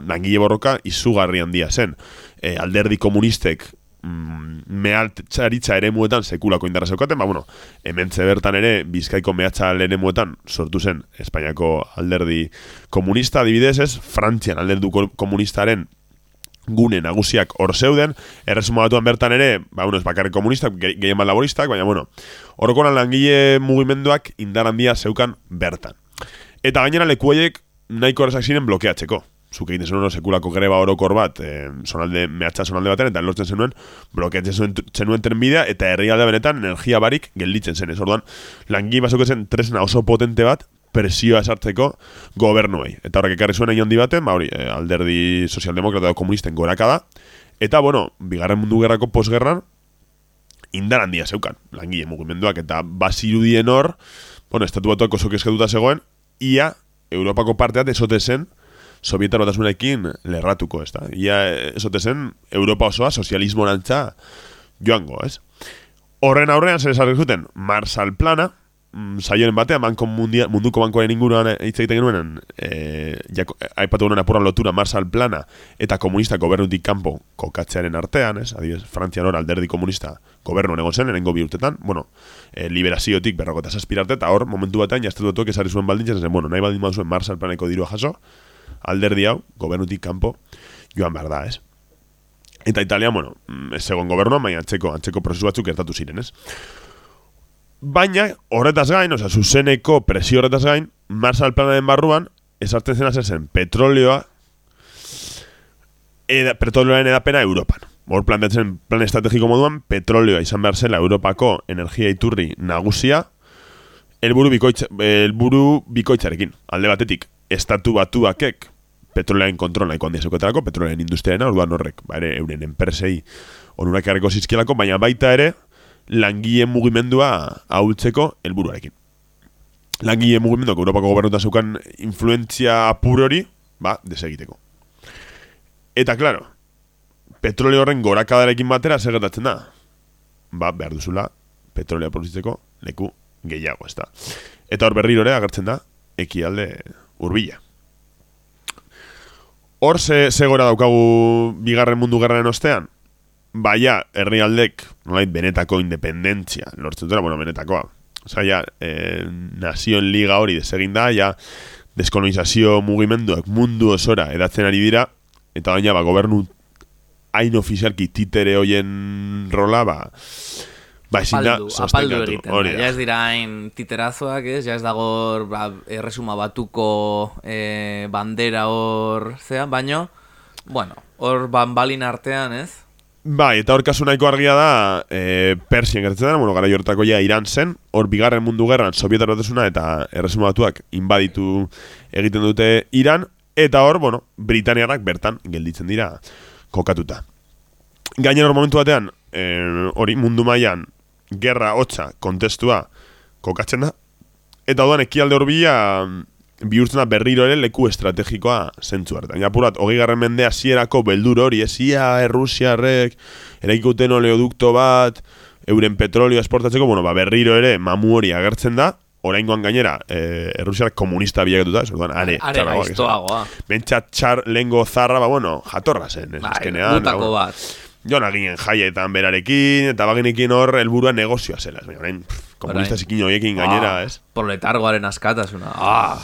langile borroka izugarri handia zen. E, alderdi komunistek mm, mehatzaritza ere muetan sekulako indarra zeukaten, ba, bueno, hementze bertan ere, bizkaiko mehatza ere muetan sortu zen Espainiako alderdi komunista, adibidez ez, Frantzian alderdu ko- komunistaren gune nagusiak hor zeuden, erresuma batuan bertan ere, ba, bueno, ez bakarrik komunistak, ge- gehien bat laboristak, baina, bueno, orokoran langile mugimenduak indar handia zeukan bertan. Eta gainera leku horiek nahiko errazak ziren blokeatzeko. Zuk egiten zenuen sekulako greba orokor bat, e, zonalde, mehatxa zonalde batean, eta lortzen zenuen, blokeatzen zenuen, zenuen trenbidea, eta herrialde benetan energia barik gelditzen zen. Ez orduan, langile basoketzen tresna oso potente bat, presioa esartzeko gobernuei. Eta horrek ekarri zuen egin baten, ba hori, eh, alderdi sozialdemokrata edo komunisten goraka da. Eta, bueno, bigarren mundu gerrako posgerran, indar handia zeukan, langile mugimenduak, eta bazirudien hor, bueno, estatu batuak oso kezkatuta zegoen, ia Europako parteat esote zen, Sovietar batasunekin lerratuko, ez da? Ia esote zen, Europa osoa sozialismo nantza joango, ez? Horren aurrean zer esarri zuten, Marshall plana, mm, saioen batean, banko mundia, munduko bankoaren inguruan hitz egiten genuen, e, jako, aipatu genuen apurran lotura Marshall plana, eta komunista gobernutik kanpo kokatzearen artean, ez? Adibidez, Frantzian hor alderdi komunista gobernu egon zen, erengo bi urtetan, bueno, e, liberaziotik berrokota zazpirarte, eta hor, momentu batean, jaztetu dutuak esari zuen baldintzen, zen, bueno, nahi baldin zuen Marshall planeko dirua jaso, alderdi hau, gobernutik kanpo, joan behar da, ez? Eta Italia, bueno, mm, ez egon gobernuan, baina antzeko, antzeko prozesu batzuk gertatu ziren, ez? Baina, horretaz gain, oza, zuzeneko presio horretaz gain, Marshall planaren barruan, esartzen zena zen, petrolioa, eda, petrolioaren edapena Europan. Hor planteatzen plan estrategiko moduan, petrolioa izan behar zela Europako energia iturri nagusia, elburu, bikoitza, elburu bikoitzarekin. Alde batetik, estatu batuakek petrolearen kontrol nahiko handia zeuketarako, petrolearen industriaren orduan horrek, ba ere, euren enpresei onurak erreko zizkielako, baina baita ere, langile mugimendua ahultzeko helburuarekin. Langile mugimenduak Europako gobernuta zeukan influentzia apur hori, ba, desegiteko. Eta, klaro, petroleo horren gorakadarekin batera segertatzen da. Ba, behar duzula, petrolea produzitzeko leku gehiago, ez da. Eta hor berrirore agertzen da, ekialde urbila. Hor ze, ze gora daukagu bigarren mundu gerraren ostean? Baia, herrialdek, nolait, benetako independentzia, lortzen dira, bueno, benetakoa. Osa, ja, eh, nazioen liga hori desegin da, ja, deskolonizazio mugimenduak mundu osora edatzen ari dira, eta baina, ba, gobernu hain ofizialki titere hoien rola, ba, Ba, ezin da, apaldu egiten. Hori Ja ez dira hain titerazoak, ez? Ja ez dago ba, erresuma batuko e, bandera hor zean, baino, bueno, hor banbalin artean, ez? Bai, eta hor kasu nahiko argia da e, Persien gertzen da, bueno, gara jortako ja Iran zen, hor bigarren mundu gerran Sovietar batesuna eta erresuma batuak inbaditu egiten dute Iran, eta hor, bueno, Britaniarrak bertan gelditzen dira kokatuta. Gainen hor momentu batean, eh, hori mundu mailan gerra hotza kontestua kokatzen da. Eta duan ekialde horbila mm, bihurtzen da berriro ere leku estrategikoa zentzu hartan. Ja, purat, hogei garren mendea zierako beldur hori, esia errusiarrek, eraikuten oleodukto bat, euren petrolio esportatzeko, bueno, ba, berriro ere mamu hori agertzen da, oraingoan gainera, eh, errusiar komunista bilaketuta, ez orduan, are, are gaiztoagoa. Bentsa txar lengo zarra, ba, bueno, jatorra zen, ez, bai, gutako bat. Jona ginen jaietan berarekin, eta baginekin hor helburua negozioa zela. Ez, orain, komunista zikin horiekin gainera, ah, ez? Proletargoaren askatasuna. Ah.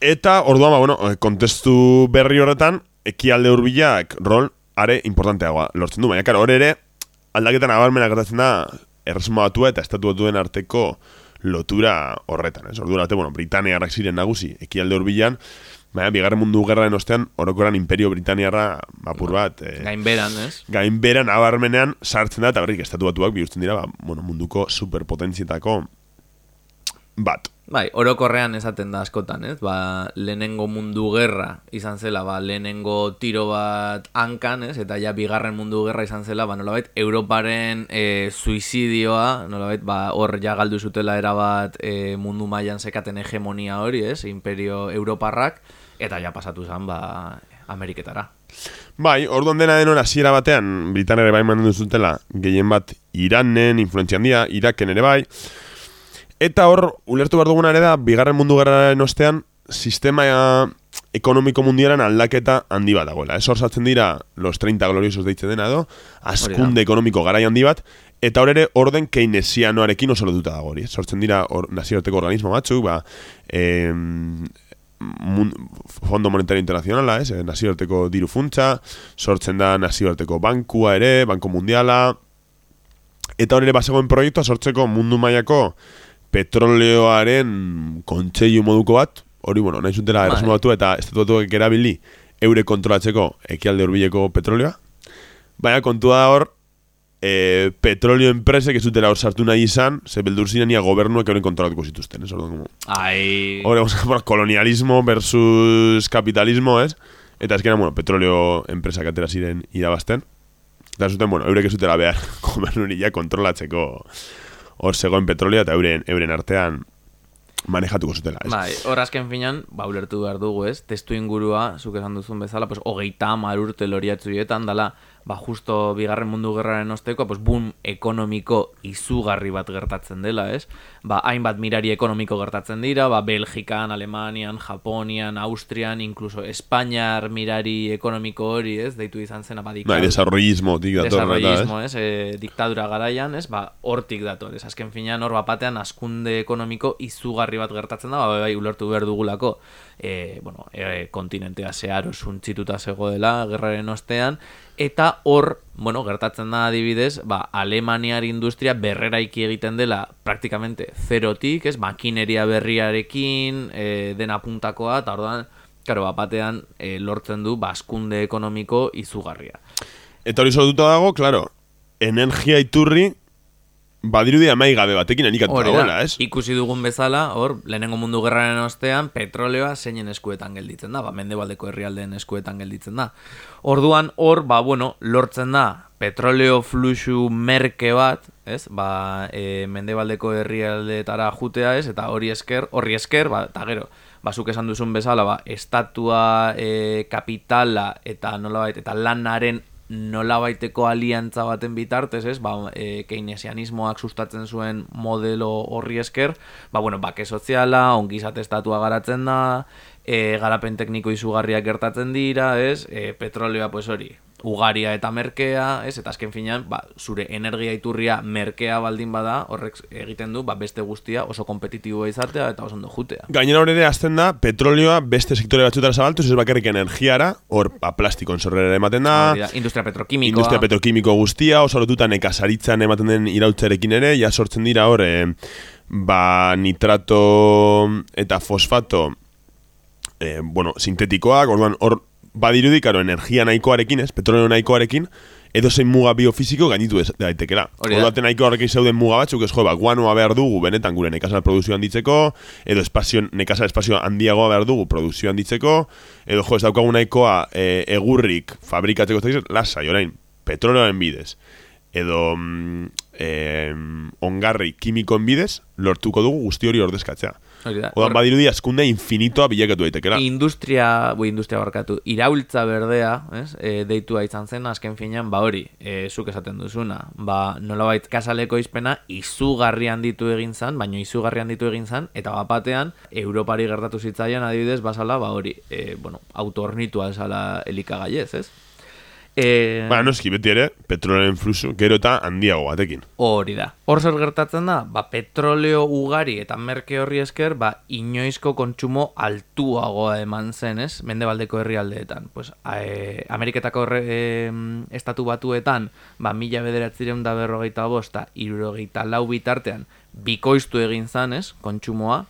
Eta, orduan, ba, bueno, kontestu berri horretan, ekialde hurbilak rol are importanteagoa lortzen du. Baina, karo, hor ere, aldaketan abalmena gertatzen da, erresuma batua eta estatu batuen arteko lotura horretan, ez? Orduan, bueno, Britania ziren nagusi, ekialde hurbilan, Baina, bigarren mundu gerraren ostean, orokoran imperio britaniarra apur bat. Eh, gainberan, ez? Gainberan, abarmenean, sartzen da, eta berrik, estatu batuak bihurtzen dira, ba, bueno, munduko superpotentzietako bat. Bai, orokorrean esaten da askotan, ez? Ba, lehenengo mundu gerra izan zela, ba, lehenengo tiro bat hankan, ez? Eta ja bigarren mundu gerra izan zela, ba, nolabait, Europaren e, suizidioa, nolabait, ba, hor ja galdu zutela erabat e, mundu mailan sekaten hegemonia hori, ez? Imperio Europarrak, eta ja pasatu zen, ba, Ameriketara. Bai, orduan dena den hasiera batean, Britanere bai mandu zutela, gehien bat Iranen, influentzian dia, Iraken ere bai, Eta hor, ulertu behar duguna ere da, bigarren mundu gerraren ostean, sistema ekonomiko mundiaran aldaketa handi bat dagoela. Ez hor zatzen dira, los 30 gloriosos deitzen dena edo, askunde ekonomiko garai handi bat, eta hor ere, orden keynesianoarekin oso lotuta dago hori. Sortzen dira, or, nazioarteko organismo batzuk, ba, eh, Fondo Monetario Internacionala, ez, nazioarteko diru funtza, sortzen da nazioarteko bankua ere, banko mundiala, eta hor ere, basegoen proiektua sortzeko mundu mailako petroleoaren kontseilu moduko bat, hori, bueno, nahi zutela vale. batu eta estatuatuak erabili eure kontrolatzeko ekialde urbileko petroleoa. Baina kontua da hor, e, petroleo enpresek ez zutela hor sartu nahi izan, ze beldur ziren ia gobernuak euren kontrolatuko zituzten, ez? Ai... Hore, kolonialismo versus kapitalismo, ez? Eta ezkena, bueno, petroleo enpresak atera ziren irabazten. Eta zuten, bueno, eurek ez zutela behar gobernuri ja kontrolatzeko hor zegoen petrolea eta euren, euren artean manejatuko zutela. Ez? Bai, hor azken finan, ba, ulertu behar dugu, ez? Testu ingurua, zuk esan duzun bezala, pues, hogeita amar urte loriatzu dala, ba, justo bigarren mundu gerraren osteko, pues, boom ekonomiko izugarri bat gertatzen dela, ez? Ba, hainbat mirari ekonomiko gertatzen dira, ba, Belgikan, Alemanian, Japonian, Austrian, incluso Espainiar mirari ekonomiko hori, ez? Deitu izan zen, ba, Bai, desarrollismo, desarrollismo, ez? E, diktadura garaian, ez? Ba, hortik dator, ez? Azken finean, hor bapatean, askunde ekonomiko izugarri bat gertatzen da, ba, bai, bai ulertu behar dugulako, e, bueno, e, kontinentea zeharo suntzituta zegoela, gerraren ostean, eta hor, bueno, gertatzen da adibidez, ba, Alemaniar industria berreraiki egiten dela praktikamente zerotik, ez, makineria berriarekin, e, dena puntakoa, eta orduan, karo, bapatean e, lortzen du baskunde ekonomiko izugarria. Eta hori sortuta dago, claro, energia iturri Badiru dia mai gabe batekin anikatu dagoela, ez? Ikusi dugun bezala, hor, lehenengo mundu gerraren ostean, petroleoa zeinen eskuetan gelditzen da, ba, mendebaldeko herrialdeen eskuetan gelditzen da. Orduan, hor, ba, bueno, lortzen da, petroleo fluxu merke bat, ez? Ba, e, mendebaldeko herrialdeetara jutea, ez? Eta hori esker, horri esker, ba, eta gero, bazuk esan duzun bezala, ba, estatua, e, kapitala, eta nolabait, eta lanaren nola baiteko aliantza baten bitartez, ez? Ba, e, keynesianismoak sustatzen zuen modelo horri esker, ba, bueno, bake soziala, ongizate estatua garatzen da, e, garapen tekniko izugarriak gertatzen dira, ez? E, petrolea, pues hori, ugaria eta merkea, ez? Eta azken finean, ba, zure energia iturria merkea baldin bada, horrek egiten du, ba, beste guztia oso kompetitiboa izatea eta oso ondo jutea. Gainera hori ere azten da, petrolioa beste sektore batzutara zabaltu, ez bakarrik energiara, hor, ba, plastikon zorrera ematen da, industria petrokimikoa, industria petrokimiko guztia, oso lotuta nekazaritzan ematen den irautzarekin ere, ja sortzen dira hor, e, ba, nitrato eta fosfato, e, bueno, sintetikoak, orduan, hor, badirudik, karo, energia nahikoarekin, ez, petroleo nahikoarekin, edo zein muga biofiziko gainitu ez daitekela. Odaten nahiko horrekin zeuden muga batzuk, ez jo, ba, guanoa behar dugu benetan gure nekazal produzio handitzeko, edo espazio, nekazal espazio handiagoa behar dugu produzio handitzeko, edo jo, ez daukagu nahikoa e, egurrik fabrikatzeko ez lasai, orain, petroleoaren bidez, edo mm, e, ongarri kimikoen bidez, lortuko dugu guzti hori ordezkatzea. Odan badirudi askunde infinitoa bilakatu daitekela. Industria, bu, industria barkatu, iraultza berdea, ez? E, deitua izan zen, azken finean, ba hori, e, zuk esaten duzuna, ba nolabait kasaleko izpena izugarrian ditu egin zan, baino izugarrian ditu egin zan, eta bapatean, Europari gertatu zitzaian adibidez, basala, ba hori, e, bueno, autornitua esala elikagaiez, ez? E... Ba, noski, beti ere, petroleoen fluxu, gero eta handiago batekin. Hori da. Hor zer gertatzen da, ba, petroleo ugari eta merke horri esker, ba, inoizko kontsumo altuagoa eman zen, ez? Mendebaldeko herrialdeetan. Pues, e, Ameriketako e, estatu batuetan, ba, mila bederatzireun da berrogeita bosta, irurogeita lau bitartean, bikoiztu egin zan, ez? Kontsumoa.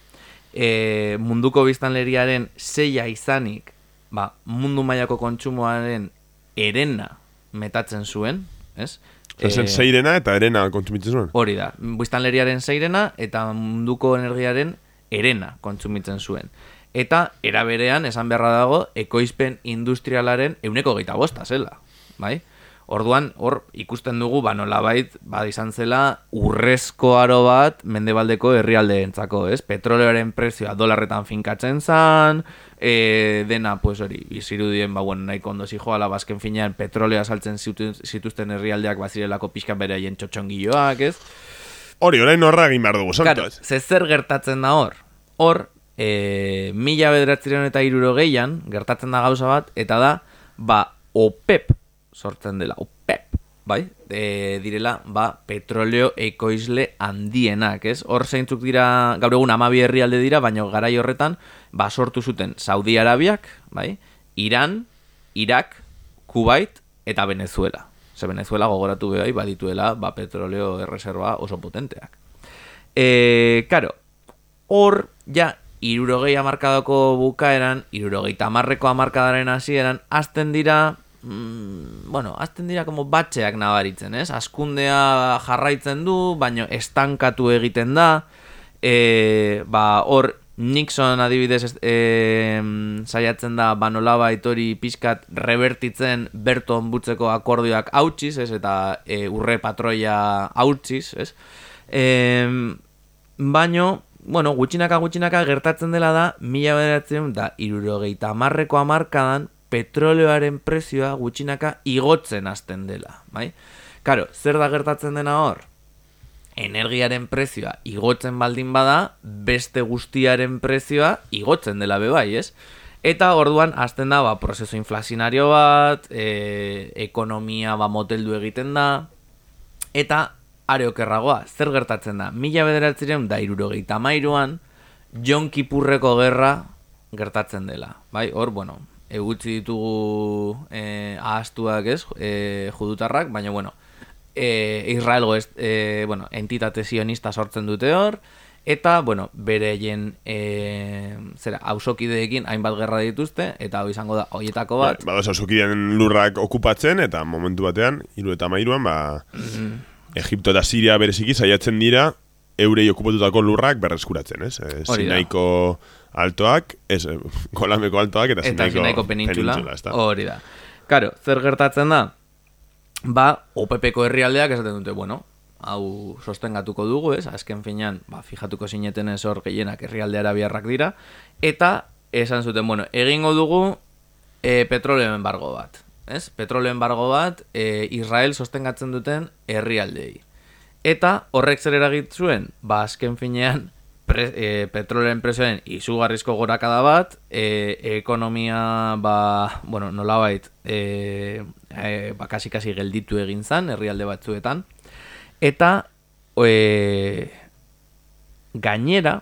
E, munduko biztanleriaren zeia izanik, ba, mundu mailako kontsumoaren erena metatzen zuen, ez? Zer e, zeirena eta erena kontsumitzen zuen? Hori da, buiztanleriaren zeirena eta munduko energiaren erena kontsumitzen zuen. Eta, eraberean, esan beharra dago, ekoizpen industrialaren euneko geita bosta zela, bai? Orduan, hor, ikusten dugu, ba, nolabait, ba, izan zela, urrezko aro bat, mendebaldeko herrialdeentzako, ez? Petroleoaren prezioa dolarretan finkatzen zan, e, dena, pues hori, izirudien, ba, bueno, nahiko ondo zijoala, bazken ba, finean, petrolea saltzen zituzten herrialdeak bazirelako pixka bere haien txotxongilloak, ez? Hori, orain horra egin behar dugu, claro, zer gertatzen da hor? Hor, e, mila bederatzirean eta iruro gehian, gertatzen da gauza bat, eta da, ba, OPEP, sortzen dela, OPEP, bai? E, direla, ba, petroleo ekoizle handienak, ez? Hor zeintzuk dira, gaur egun amabi herrialde dira, baina garai horretan, ba, sortu zuten Saudi Arabiak, bai? Iran, Irak, Kuwait eta Venezuela. Ze Venezuela gogoratu behai, badituela, ba, petroleo erreserba oso potenteak. E, karo, hor, ja, irurogei amarkadako bukaeran, irurogei tamarreko amarkadaren hasieran, azten dira, mm, bueno, azten dira como batxeak nabaritzen, ez? Askundea jarraitzen du, baino estankatu egiten da. E, ba, hor Nixon adibidez e, saiatzen da banolaba itori pizkat revertitzen Berton butzeko akordioak hautsiz, ez? Eta e, urre patroia hautsiz, ez? E, baino, bueno, gutxinaka gutxinaka gertatzen dela da, mila bederatzen da, irurogeita amarreko amarkadan, petroleoaren prezioa gutxinaka igotzen hasten dela, bai? Karo, zer da gertatzen dena hor? Energiaren prezioa igotzen baldin bada, beste guztiaren prezioa igotzen dela bebai, ez? Eta orduan hasten da, ba, prozeso inflazionario bat, e, ekonomia ba, moteldu egiten da, eta are okerragoa, zer gertatzen da? Mila bederatzireun da irurogeita mairuan, Jon Kipurreko gerra gertatzen dela. Bai, hor, bueno, egutzi ditugu e, ahaztuak ez, e, judutarrak, baina, bueno, e, Israelgo ez, e, bueno, entitate sionista sortzen dute hor, eta, bueno, bereien, e, zera, hausokideekin hainbat gerra dituzte, eta hau izango da, hoietako bat. Ba, ba hausokideen lurrak okupatzen, eta momentu batean, hiru eta mairuan, ba, mm Egipto eta Siria bereziki saiatzen dira, eurei okupatutako lurrak berreskuratzen, ez? E, Sinaiko altoak, ez, golameko altoak, eta, eta Sinaiko, penintxula. Hori da. Karo, zer gertatzen da? Ba, OPP-ko herrialdeak esaten dute, bueno, hau sostengatuko dugu, ez? Azken finean, ba, fijatuko sineten ez hor gehienak herrialdeara biharrak dira. Eta, esan zuten, bueno, egingo dugu e, petroleo embargo bat. Ez? Petroleo embargo bat e, Israel sostengatzen duten herrialdei. Eta horrek zer eragitzuen, ba, azken finean, pre, e, petroleen presioen izugarrizko gorakada bat, e, ekonomia, ba, bueno, nolabait, e, e, ba, kasi-kasi gelditu egin zan, herrialde batzuetan, Eta e, gainera,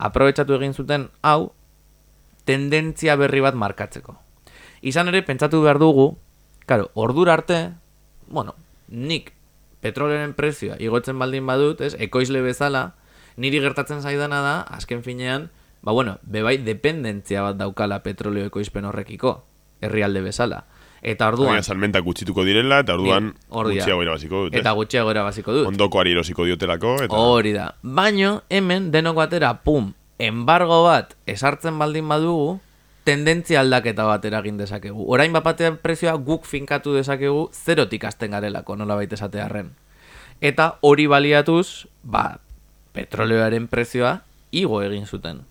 aprobetsatu egin zuten hau, tendentzia berri bat markatzeko. Izan ere, pentsatu behar dugu, karo, ordura arte, bueno, nik petroleren prezioa igotzen baldin badut, ez, ekoizle bezala, niri gertatzen zaidana da, azken finean, ba bueno, bebai dependentzia bat daukala petroleo ekoizpen horrekiko, herrialde bezala. Eta orduan... Baina salmentak gutxituko direla, eta orduan gutxiago irabaziko dut. Eta gutxiago irabaziko dut. Ondoko ari erosiko diotelako. Eta... Hori da. Baina, hemen, denoko atera, pum, embargo bat esartzen baldin badugu, tendentzia aldaketa bat eragin dezakegu. Orain bapatean prezioa guk finkatu dezakegu, zerotik azten garelako, nola baita esatearen. Eta hori baliatuz, ba, petroleoaren prezioa, igo egin zuten.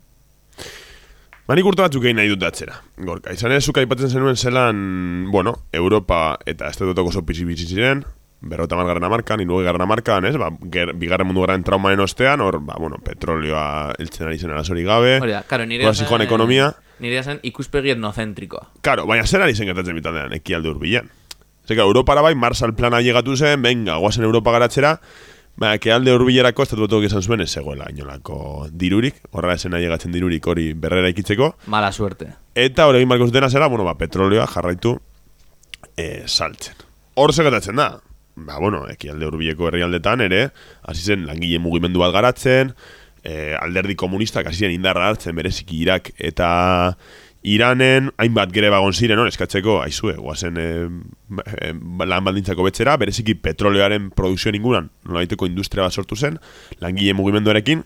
Manik urte batzuk egin nahi dut datzera, gorka. Izan ez, zuka ipatzen zenuen zelan, bueno, Europa eta estatutoko oso pisi ziren, berrota margarren amarkan, inuge garren amarkan, ez? Ba, ger, bigarren mundu garen traumaren ostean, hor, ba, bueno, petrolioa eltzen ari zen arazori gabe. Hori da, karo, nire zen, ekonomia. Nire zen ikuspegi etnocentrikoa. Karo, baina zer ari zen gertatzen bitan eki alde urbilen. Zeka, Europara bai, Marshall plana llegatu zen, venga, guazen Europa garatzera, Ba, ke alde urbilerako estatu esan zuen ez zegoela inolako dirurik, horrela esen egatzen dirurik hori berrera ikitzeko. Mala suerte. Eta hori egin marko zutena zera, bueno, ba, petrolioa jarraitu e, saltzen. Hor segatatzen da, ba, bueno, eki alde urbileko herrialdetan ere, hasi zen langile mugimendu bat garatzen, e, alderdi komunistak hasi zen indarra hartzen bereziki irak eta Iranen hainbat greba egon ziren, no? eskatzeko, aizue, guazen e, e, lan baldintzako betzera, bereziki petroleoaren produkzioan inguran, nola industria bat sortu zen, langile mugimenduarekin,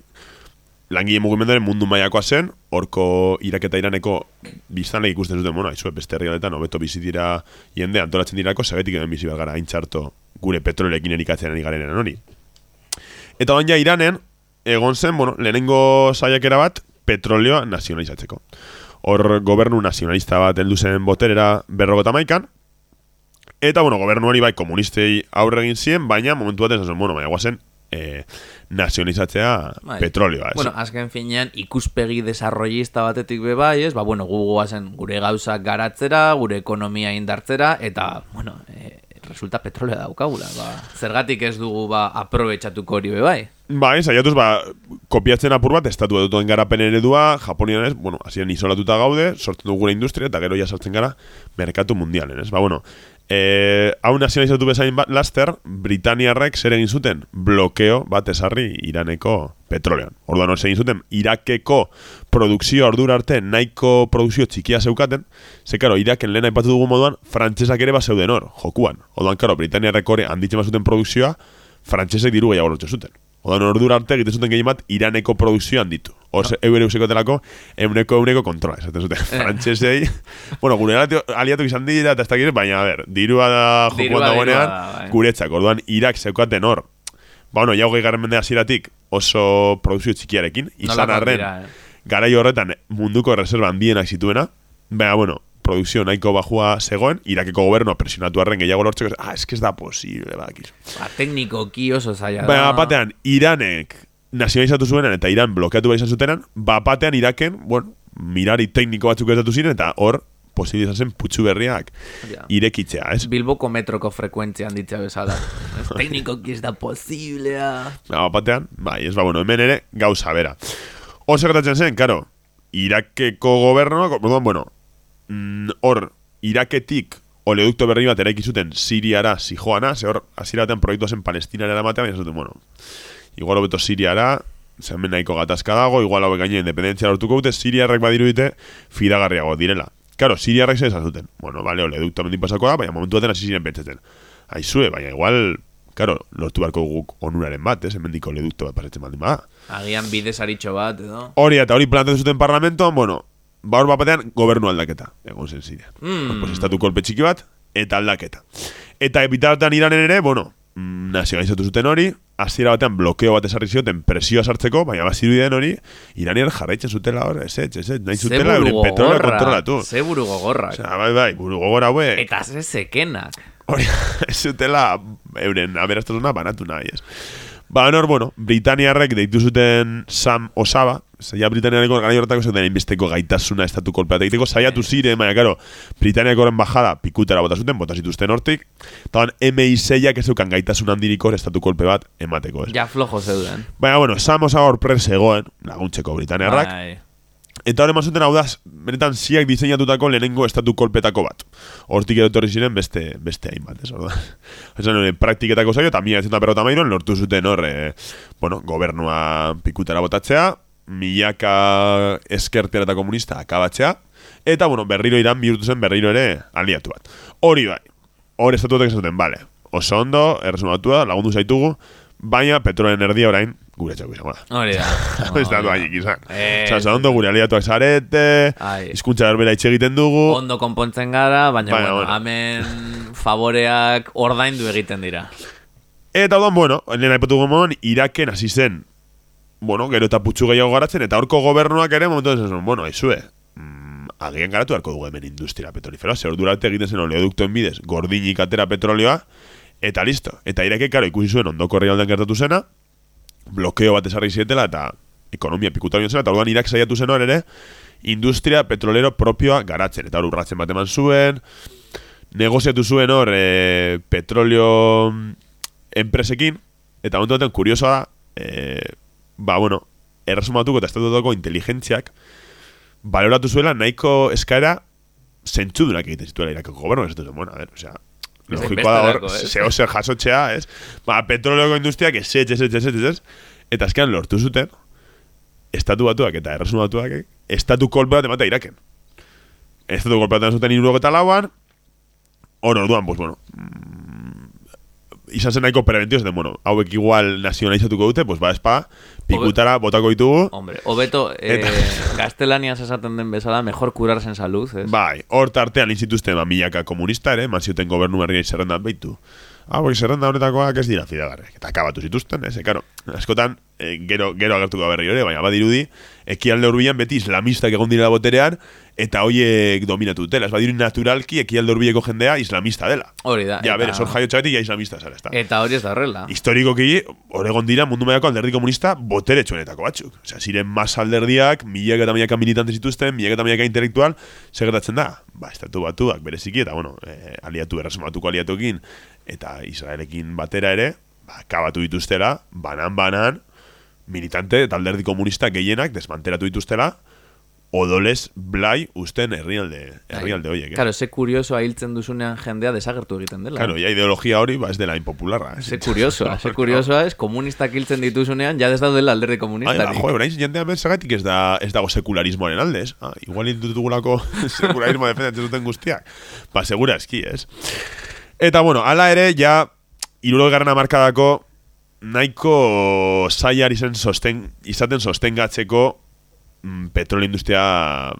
langile mugimenduaren mundu mailakoa zen, horko Irak eta Iraneko biztanle ikusten zuten, bueno, aizue, beste herrialetan, obeto bizitira jende, antolatzen dirako, zabetik hemen bizi gara, haintxarto, gure petroleekin erikatzen ari garen hori. Eta baina Iranen, egon zen, bueno, lehenengo saiakera bat, petroleoa nazionalizatzeko hor gobernu nazionalista bat heldu zen boterera berrogota maikan, eta, bueno, gobernuari bai komunistei aurre egin ziren, baina momentu bat zen, bueno, baina guazen, e, nazionalizatzea bai. petrolioa, ez? Bueno, azken finean, ikuspegi desarrollista batetik be bai, ez? Ba, bueno, guguazen gure gauzak garatzera, gure ekonomia indartzera, eta, bueno, e, resulta petrolea daukagula, ba. Zergatik ez dugu, ba, aprobetsatuko hori be bai? Ba, ez, aiatuz, ba, kopiatzen apur bat, estatu edutuen garapen eredua, Japonian ez, bueno, hasien isolatuta gaude, sortzen dugu gure industria, eta gero ja sartzen gara, merkatu mundialen, ez? Ba, bueno, e, hau nazionalizatu bezain bat, laster, Britaniarrek zer egin zuten, blokeo bat esarri iraneko petrolean. Orduan, hor egin zuten, irakeko produkzio ordura arte, nahiko produkzio txikia zeukaten, ze, karo, iraken lehen aipatu dugu moduan, frantsesak ere bat zeuden hor, jokuan. Orduan, karo, Britaniarrek hori handitzen zuten produkzioa, frantsesek diru gehiago zuten. Oda ordu arte egiten zuten gehien bat Iraneko produkzioan ditu. Ose, no. eure usiko telako, euneko euneko kontrola. Esaten zuten, eh. frantzesei. bueno, gure aliatu izan dira, eta ez dakit, baina, a ber, dirua da jokuan dagoenean, bai. guretzak. Orduan, Irak zeukaten hor. Ba, bueno, jau gehiagaren mendea ziratik oso produkzio txikiarekin. Izan arren, eh. gara horretan munduko reserva handienak zituena. Baina, bueno, produkzio nahiko bajua zegoen, irakeko gobernua presionatu arren gehiago lortzeko, ah, eske ez da posible, badakizu. Ba, teknikoki oso zaila da. batean, Iranek nazionalizatu zuenan eta Iran blokeatu behar izan zutenan, bapatean Iraken, bueno, mirari tekniko batzuk ez datu ziren, eta hor, posible izan zen putxu berriak Ja. irekitzea, ez? Bilboko metroko frekuentzian ditza bezala. Ez teknikoki ez da posiblea. Ba, batean, bai, ez ba, bueno, hemen ere gauza bera. Oso gertatzen zen, karo, Irakeko gobernuak, orduan, mm, hor, Iraketik oleodukto berri bat eraiki zuten Siriara, Sijoana, ze hor, hasiera batean proiektua zen Palestinara eramatea, baina zuten, bueno, igual hobeto Siriara, ze hemen nahiko gatazka dago, igual hauek gaine independentzia lortuko dute, Siriarrek badiru dite, fidagarriago direla. Karo, Siriarrek zer esan zuten. Bueno, vale, oleodukto mendin pasako da, baina momentu baten hasi ziren pentsatzen. Aizue, baina igual, karo, lortu beharko guk onuraren bat, ez, hemendiko oleodukto bat pasatzen baldin bada. Agian bidesaritxo bat, edo? Hori eta hori planteatu zuten parlamentoan, bueno, ba hor batean gobernu aldaketa, egon zen ziren. Mm. Pues estatu kolpe txiki bat, eta aldaketa. Eta bitartean iranen ere, bueno, mm, nazionalizatu zuten hori, hasiera batean blokeo bat esarri zioten presioa sartzeko, baina bazirudien hori, iranier jarraitzen zutela hor, ez, ez, ez, ez, nahi zutela euren petrolea gogorra, kontrolatu. ze buru gogorrak. Osea, bai, bai, buru gogora hauek, Eta ze zekenak. hori, ez zutela euren aberastasuna banatu nahi, ez. Ba, nor, bueno, Britaniarrek deitu zuten Sam Osaba, zaila Britaniarreko gara horretako zuten inbesteko gaitasuna estatu kolpea egiteko, saiatu ziren, baina, karo, Britaniako embajada pikutara bota zuten, bota zituzten hortik, eta ban MI6ak ez zeukan gaitasun handirik hor estatu kolpe bat emateko, ez. Ja flojo zeuden. Baina, bueno, Sam Osaba hor pres egoen, laguntzeko Britaniarrak, Bai. Eta hori mazuten hau da, benetan ziak diseinatutako lehenengo estatu kolpetako bat. Hortik erotorri ziren beste, beste hainbat, ez orda. Esan hori, praktiketako zaio, eta mila berrota mairon, lortu zuten hor, e, bueno, gobernua pikutara botatzea, milaka eskertera eta komunista akabatzea, eta, bueno, berriro iran bihurtu zen berriro ere aliatu bat. Hori bai, hori estatuetek esaten, bale, oso ondo, erresumatua, lagundu zaitugu, baina petrolen erdia orain gure txako izango da. Hori da. Ez da hori da. duaik izan. Ez. Osa, ondo gure aliatuak zarete, Ai. hizkuntza berbera itxe egiten dugu. Ondo konpontzen gara, baina, Baina, bueno, bueno. hemen favoreak ordaindu egiten dira. Eta odan, bueno, lehen aipatu gomon, Iraken hasi zen, bueno, gero eta putxu gehiago garatzen, eta horko gobernuak ere, momentu esan zuen, bueno, aizue, mm, agian garatu beharko dugu hemen industria petrolifera, zer durante egiten zen oleoduktoen bidez, gordinik atera petrolioa, eta listo. Eta Irakek, karo, ikusi zuen ondoko herrialdean gertatu zena, blokeo bat esarri zietela, eta ekonomia pikuta zela, eta orduan Irak saiatu zen ere, industria petrolero propioa garatzen, eta hor urratzen bat eman zuen, negoziatu zuen hor e, petrolio mm, enpresekin, eta momentu batean kuriosoa da, e, ba, bueno, erresumatuko eta estatutako inteligentziak baloratu zuela nahiko eskaera zentzudunak egiten zituela irakeko gobernu, ez dut, bueno, a ver, osea, Ez logikoa da hor, zeo zer jasotzea, ez? Ba, petroleoko industriak ez ez ez ez ez eta azkenan lortu zuten estatu batuak eta erresuma batuak eh, estatu kolpe bat ematea iraken. Estatu kolpe bat zuten iruroko eta lauan, hor orduan, pues bueno, mm, izan zen nahiko preventio, zaten, bueno, hauek igual nazionalizatuko dute, pues ba, espa, pikutara botako ditugu, Hombre, hobeto, eh, gaztelaniaz esaten den bezala, mejor curarse en salud, ez? Bai, hor tartean inzituzten ba, milaka komunista ere, mazioten gobernu herriai zerrendat baitu. Ah, boi, zerrenda honetakoak ez dira fidagarrek. Eta akabatu zituzten, ez, karo. Askotan, e, gero, gero agertuko berri ere, baina badirudi, ekialde hurbilan beti islamistak egon direla boterean, eta hoiek dominatu dutela. Ez badirudi naturalki ekialde hurbileko jendea islamista dela. Hori da. Ja, eta- bere, zor jaio txabetik ja islamista zara, ez da. Eta hori ez da horrela. Historikoki, oregon dira mundu mailako alderdi komunista botere txuenetako batzuk. Osea, ziren mas alderdiak, milaka eta milaka militante zituzten, milaka eta milaka intelektual, segertatzen da, ba, estatu batuak bereziki, eta bueno, e, aliatu, erresumatuko aliatuekin, eta Israelekin batera ere, ba, akabatu dituztela, banan-banan, militante eta alderdi komunista gehienak desmantelatu dituztela, odolez blai usten herrialde, herrialde horiek. Eh? Claro, ze kuriosoa hiltzen duzunean jendea desagertu egiten dela. Claro, ja ideologia hori, ba, ez dela impopularra. Eh? Ze kuriosoa, ze kuriosoa ez, komunistak hiltzen dituzunean, ja ez daudela alderdi Ai, komunistari. ba, jo, orain jendean ben zagatik ez, da, ez dago sekularismoaren alde, ez? Ah, igual intutugulako sekularismo defendatzen duten guztiak. Ba, segura eski, ez? Eta, bueno, ala ere, ja, iruro garrana markadako, nahiko zailar izen sosten, izaten sostengatzeko petrolio industria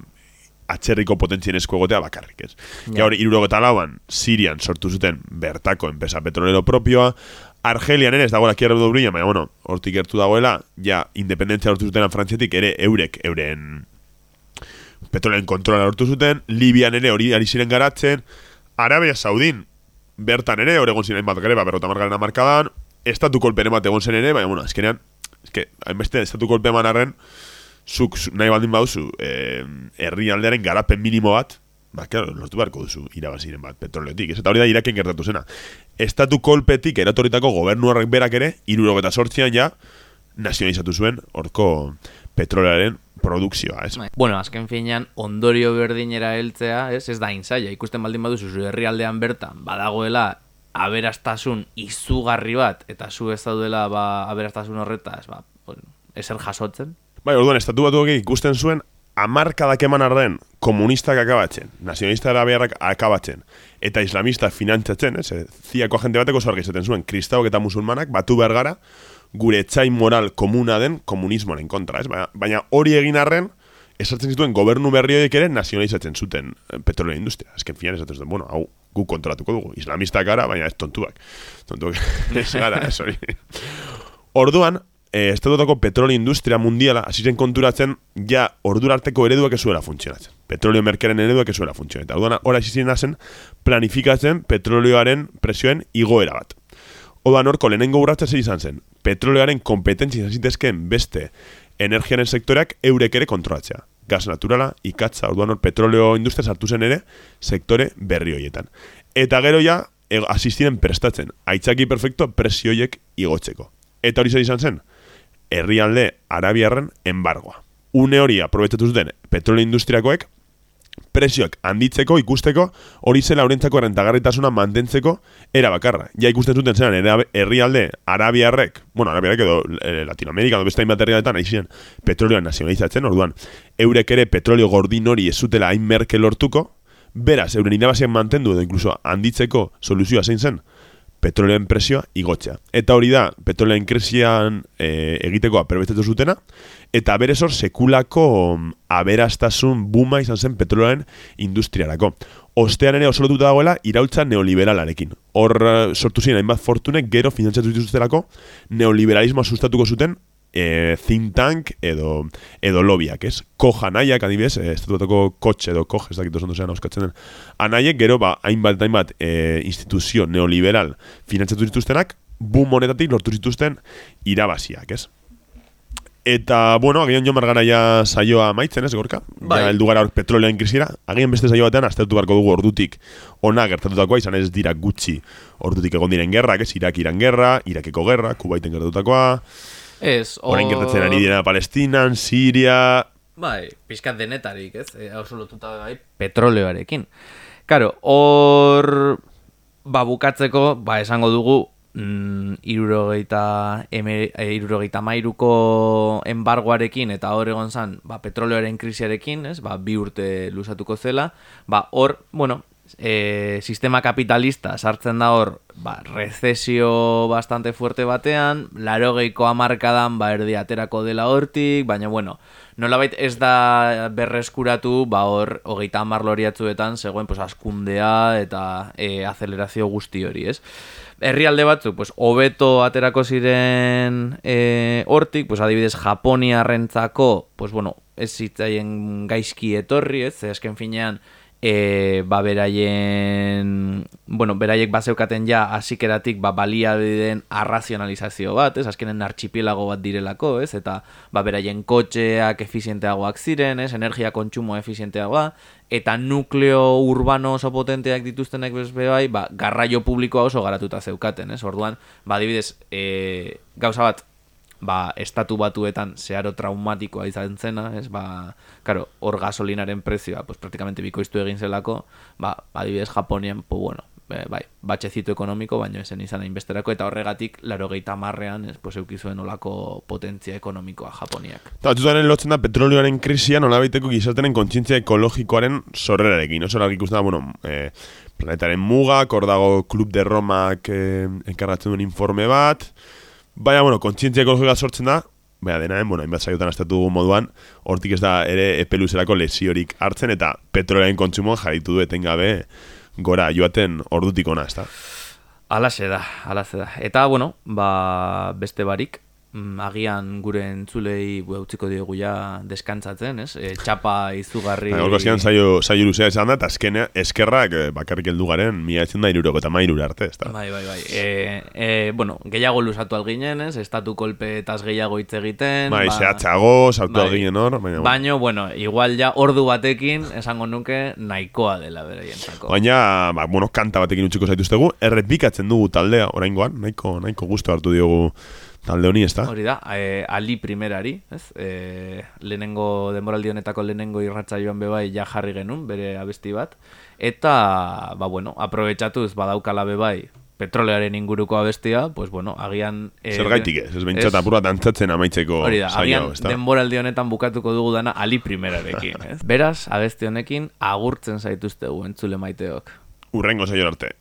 atzerriko potentzien esku egotea bakarrik, ez? Ja, Ja. hori, iruro eta lauan, Sirian sortu zuten bertako enpresa petrolero propioa, Argelian ere ez dagoela kierra du brilla, baina, bueno, hortik gertu dagoela, ja, independentzia lortu zuten frantziatik ere eurek, euren petrolean kontrola lortu zuten, Libian ere hori ari ziren garatzen, Arabia Saudin, bertan ere, hor egon ziren bat gare, ba, berrota margaren amarkadan, estatu kolpene bat egon zen ere, baina, bueno, azkenean, eske, hainbeste, estatu kolpe eman arren, zuk, nahi baldin bauzu, eh, herrialdearen garapen minimo bat, ba, claro, lortu beharko duzu irabaziren bat petroleotik. Ez eta hori da iraken gertatu zena. Estatu kolpetik eratoritako gobernuarrak berak ere, irurogeta sortzian ja, nazionalizatu zuen horko petrolearen produkzioa, ez? Bai. Bueno, azken finean, ondorio berdinera heltzea, ez, ez da inzaia. Ikusten baldin baduzu zu herrialdean bertan, badagoela aberastasun izugarri bat, eta zu ez daudela ba, aberastasun horretaz, ba, bueno, eser jasotzen. Bai, orduan, estatu batu ikusten zuen, amarkadak eman arden komunistak akabatzen, nazionalista arabiarrak akabatzen, eta islamista finantzatzen, ez, ziako agente bateko zorgi izaten zuen, kristauk eta musulmanak batu behar gara, gure etxai moral komuna den komunismoaren kontra, ez? Baina, baina hori egin arren, esartzen zituen gobernu berri horiek ere nazionalizatzen zuten eh, petrolea industria. Ezken fian esatzen zuten, bueno, hau, gu kontrolatuko dugu, islamista gara, baina ez tontuak. Tontuak, ez gara, ez hori. Orduan, eh, estatutuako petroleo industria mundiala, hasiren konturatzen, ja, ordur arteko ereduak ezuela funtzionatzen. Petroleo merkeren ereduak ezuela funtzionatzen. Orduan, ora hasiren zen, planifikatzen petroleoaren presioen igoera bat. Oda norko lehenengo urratza zer izan zen, petroleoaren kompetentzia zitezkeen beste energiaren sektoreak eurek ere kontrolatzea. Gas naturala, ikatza, orduan hor petroleo industria sartu zen ere sektore berri hoietan. Eta gero ja, e, asistiren prestatzen, aitzaki perfecto presioiek igotzeko. Eta hori zer izan zen, herrialde arabiarren embargoa. Une hori aprobetsatu zuten petroleo industriakoek, presioak handitzeko ikusteko hori zela horrentzako errentagarritasuna mantentzeko era bakarra. Ja ikusten zuten zelan herrialde arabiarrek, bueno, arabiarrek edo e, Latinoamerika edo beste hainbat herrialdetan aizien petrolioa nazionalizatzen, orduan eurek ere petrolio gordin hori ez zutela hain merke lortuko, beraz, euren irabaziak mantendu edo inkluso handitzeko soluzioa zein zen, petroleoen presioa igotzea. Eta hori da, petroleoen krisian e, egiteko aperbetzetu zutena, eta bere zor sekulako mm, aberastasun buma izan zen petroleoen industriarako. Ostean ere oso lotuta dagoela iraultza neoliberalarekin. Hor eh, sortu ziren hainbat fortunek gero finantzatu dituztelako neoliberalismoa sustatuko zuten e, think tank edo, edo lobiak, ez? Koja nahiak, adibidez, e, estatuatoko kotxe edo koj, ez dakit oso zean auskatzen den. Anaiek, gero, ba, hainbat, hainbat, e, instituzio neoliberal finantzatu dituztenak, boom monetatik lortu zituzten irabaziak, ez? Eta, bueno, agian jo margara ja saioa maitzen, ez, gorka? Bai. Ja, eldu gara petrolean krisira. Agian beste saio batean, aztertu barko dugu ordutik ona gertatutakoa, izan ez dira gutxi ordutik egon diren gerrak, ez, Irak iran gerra, Irakeko gerra, Kubaiten gertatutakoa, Ez, or... Horain gertatzen ari dira Palestinan, Siria... Bai, pixkat denetarik, ez? E, hau lotuta bai, petroleoarekin. Karo, hor... Ba, bukatzeko, ba, esango dugu, mm, irurogeita, eme, e, irurogeita mairuko embargoarekin eta hor egon zan, ba, petroleoaren krisiarekin, ez? Ba, bi urte lusatuko zela. Ba, hor, bueno, e, sistema kapitalista sartzen da hor ba, recesio bastante fuerte batean, laro geiko amarkadan ba, erdi aterako dela hortik, baina bueno, nolabait ez da berreskuratu ba hor hogeita amar loriatzuetan zegoen pues, askundea eta e, acelerazio guzti hori, ez? Herrialde batzu, pues, obeto aterako ziren e, hortik, pues, adibidez Japonia rentzako, pues, bueno, ez zitzaien gaizki etorri, ez? Ezken finean, e, ba beraien bueno, beraiek baseukaten ja hasikeratik ba balia den arrazionalizazio bat, ez? Azkenen archipielago bat direlako, ez? Eta ba beraien kotxeak efizienteagoak ziren, ez? Energia kontsumo efizienteagoa eta nukleo urbano oso potenteak dituztenek bezbe bai, ba garraio publikoa oso garatuta zeukaten, ez? Orduan, ba adibidez, e, gauza bat ba, estatu batuetan zeharo traumatikoa izan zena, ez, ba, karo, hor gasolinaren prezioa, pues, praktikamente bikoiztu egin zelako, ba, adibidez, Japonian, pues, bueno, bai, batxezito ekonomiko, baina esen izan hainbesterako, eta horregatik, laro gehieta marrean, ez, pues, eukizuen olako potentzia ekonomikoa Japoniak. Eta batutaren lotzen da, petrolioaren krisia nola baiteko gizartenen kontzintzia ekologikoaren sorrerarekin, oso largik uste da, bueno, eh, planetaren muga, kordago Klub de Romak eh, enkarratzen duen informe bat, Baina, bueno, kontzientzia ekologikoa sortzen da, baina dena, bueno, hainbat saiotan astatu dugu moduan, hortik ez da ere epeluzerako lesiorik hartzen, eta petrolearen kontsumoan jaritu du etengabe gora joaten ordutik ona, ez da? Alaze da, alaze da. Eta, bueno, ba, beste barik, agian gure entzulei utziko diogu ja deskantzatzen, ez? E, txapa izugarri... Horko zian saio, saio luzea esan da, eta azkenea eskerrak eh, bakarrik heldu garen mila etzen da iruroko eta mairura arte, ez da. Bai, bai, bai. E, e, bueno, gehiago luzatu alginen, ez? Estatu kolpe eta gehiago hitz egiten. Bai, ba- zehatzago, sautu bai. alginen hor, baina... Baino, bueno, igual ja ordu batekin esango nuke nahikoa dela beraientzako. Baina, ba, bueno, kanta batekin utziko zaituztegu, errepikatzen dugu taldea, oraingoan, nahiko, nahiko gusto hartu diogu talde honi, ez da? Hori da, e, ali primerari, ez? E, lehenengo, denboraldi honetako lehenengo irratza joan bebai ja jarri genuen, bere abesti bat. Eta, ba bueno, aprobetxatuz badaukala bebai petrolearen inguruko abestia, pues bueno, agian... E, Zer gaitik ez, ez bentsat apura dantzatzen amaitzeko Hori da, agian da? denboraldi honetan bukatuko dugu dana ali primerarekin, ez? Beraz, abesti honekin agurtzen zaituztegu entzule maiteok. Urrengo saio arte.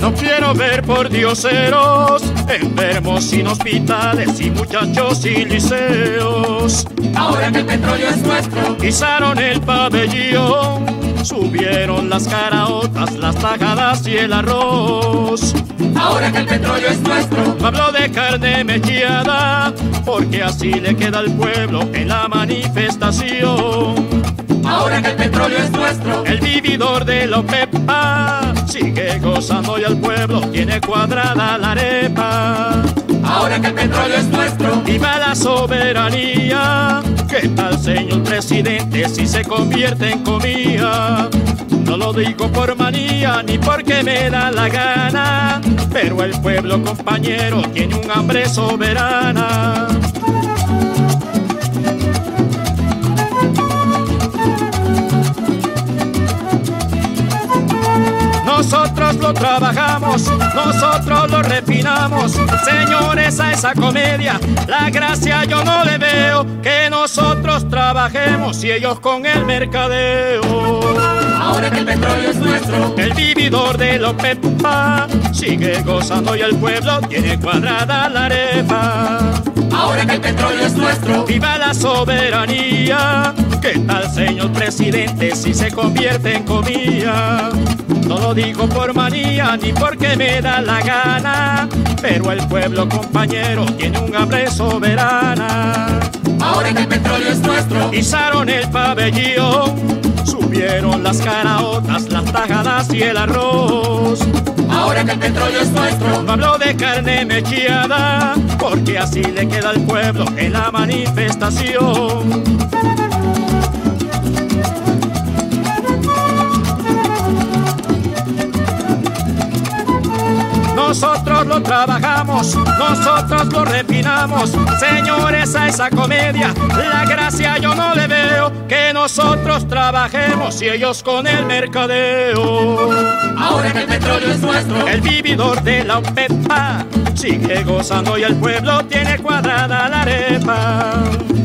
No quiero ver por dioseros, enfermos sin hospitales y muchachos sin liceos. ahora que el petróleo es nuestro, Pisaron el pabellón, subieron las caraotas, las tajadas y el arroz. ahora que el petróleo es nuestro, No hablo de carne mechada, porque así le queda al pueblo en la manifestación. Ahora que el petróleo es nuestro, El vividor de la OPEPA sigue gozando y al pueblo tiene cuadrada la arepa. ahora que el petróleo es nuestro, ¡Viva la soberanía! ¿Qué tal, señor presidente, si se convierte en comida? No lo digo por manía ni porque me da la gana, pero el pueblo compañero tiene un hambre soberana. Lo trabajamos, nosotros lo refinamos. Señores, a esa comedia, la gracia yo no le veo. Que nosotros trabajemos y ellos con el mercadeo. ahora que el petróleo es nuestro, El vividor de la OPEPA sigue gozando y el pueblo tiene cuadrada la arepa. ahora que el petróleo es nuestro, ¡Viva la soberanía! ¿Qué tal, señor presidente, si se convierte en comida? No lo digo por manía ni porque me da la gana, pero el pueblo compañero tiene un hambre soberana. ahora que el petróleo es nuestro, Pisaron el pabellón, subieron las caraotas, las tajadas y el arroz. ahora que el petróleo es nuestro, No hablo de carne mechiada, porque así le queda al pueblo en la manifestación. Nosotros lo trabajamos, nosotros lo refinamos. Señores, a esa comedia, la gracia yo no le veo. Que nosotros trabajemos y ellos con el mercadeo. ahora que el petróleo es nuestro, El vividor de la OPEPA sigue gozando y el pueblo tiene cuadrada la arepa.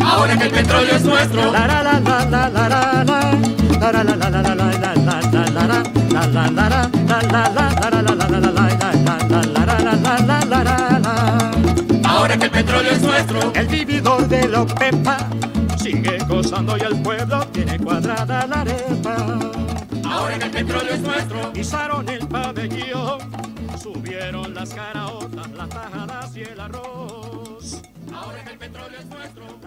ahora que el petróleo es nuestro, La la la la la la la la. La la la la la la la la la la la la. La la la la la la la la la la la la la la la la la la sabe que el petróleo es nuestro. El vividor de los pepa sigue gozando y el pueblo tiene cuadrada la arepa. Ahora que el petróleo es nuestro. Pisaron el pabellón, subieron las caraotas, las tajadas y el arroz. Ahora que el petróleo es nuestro.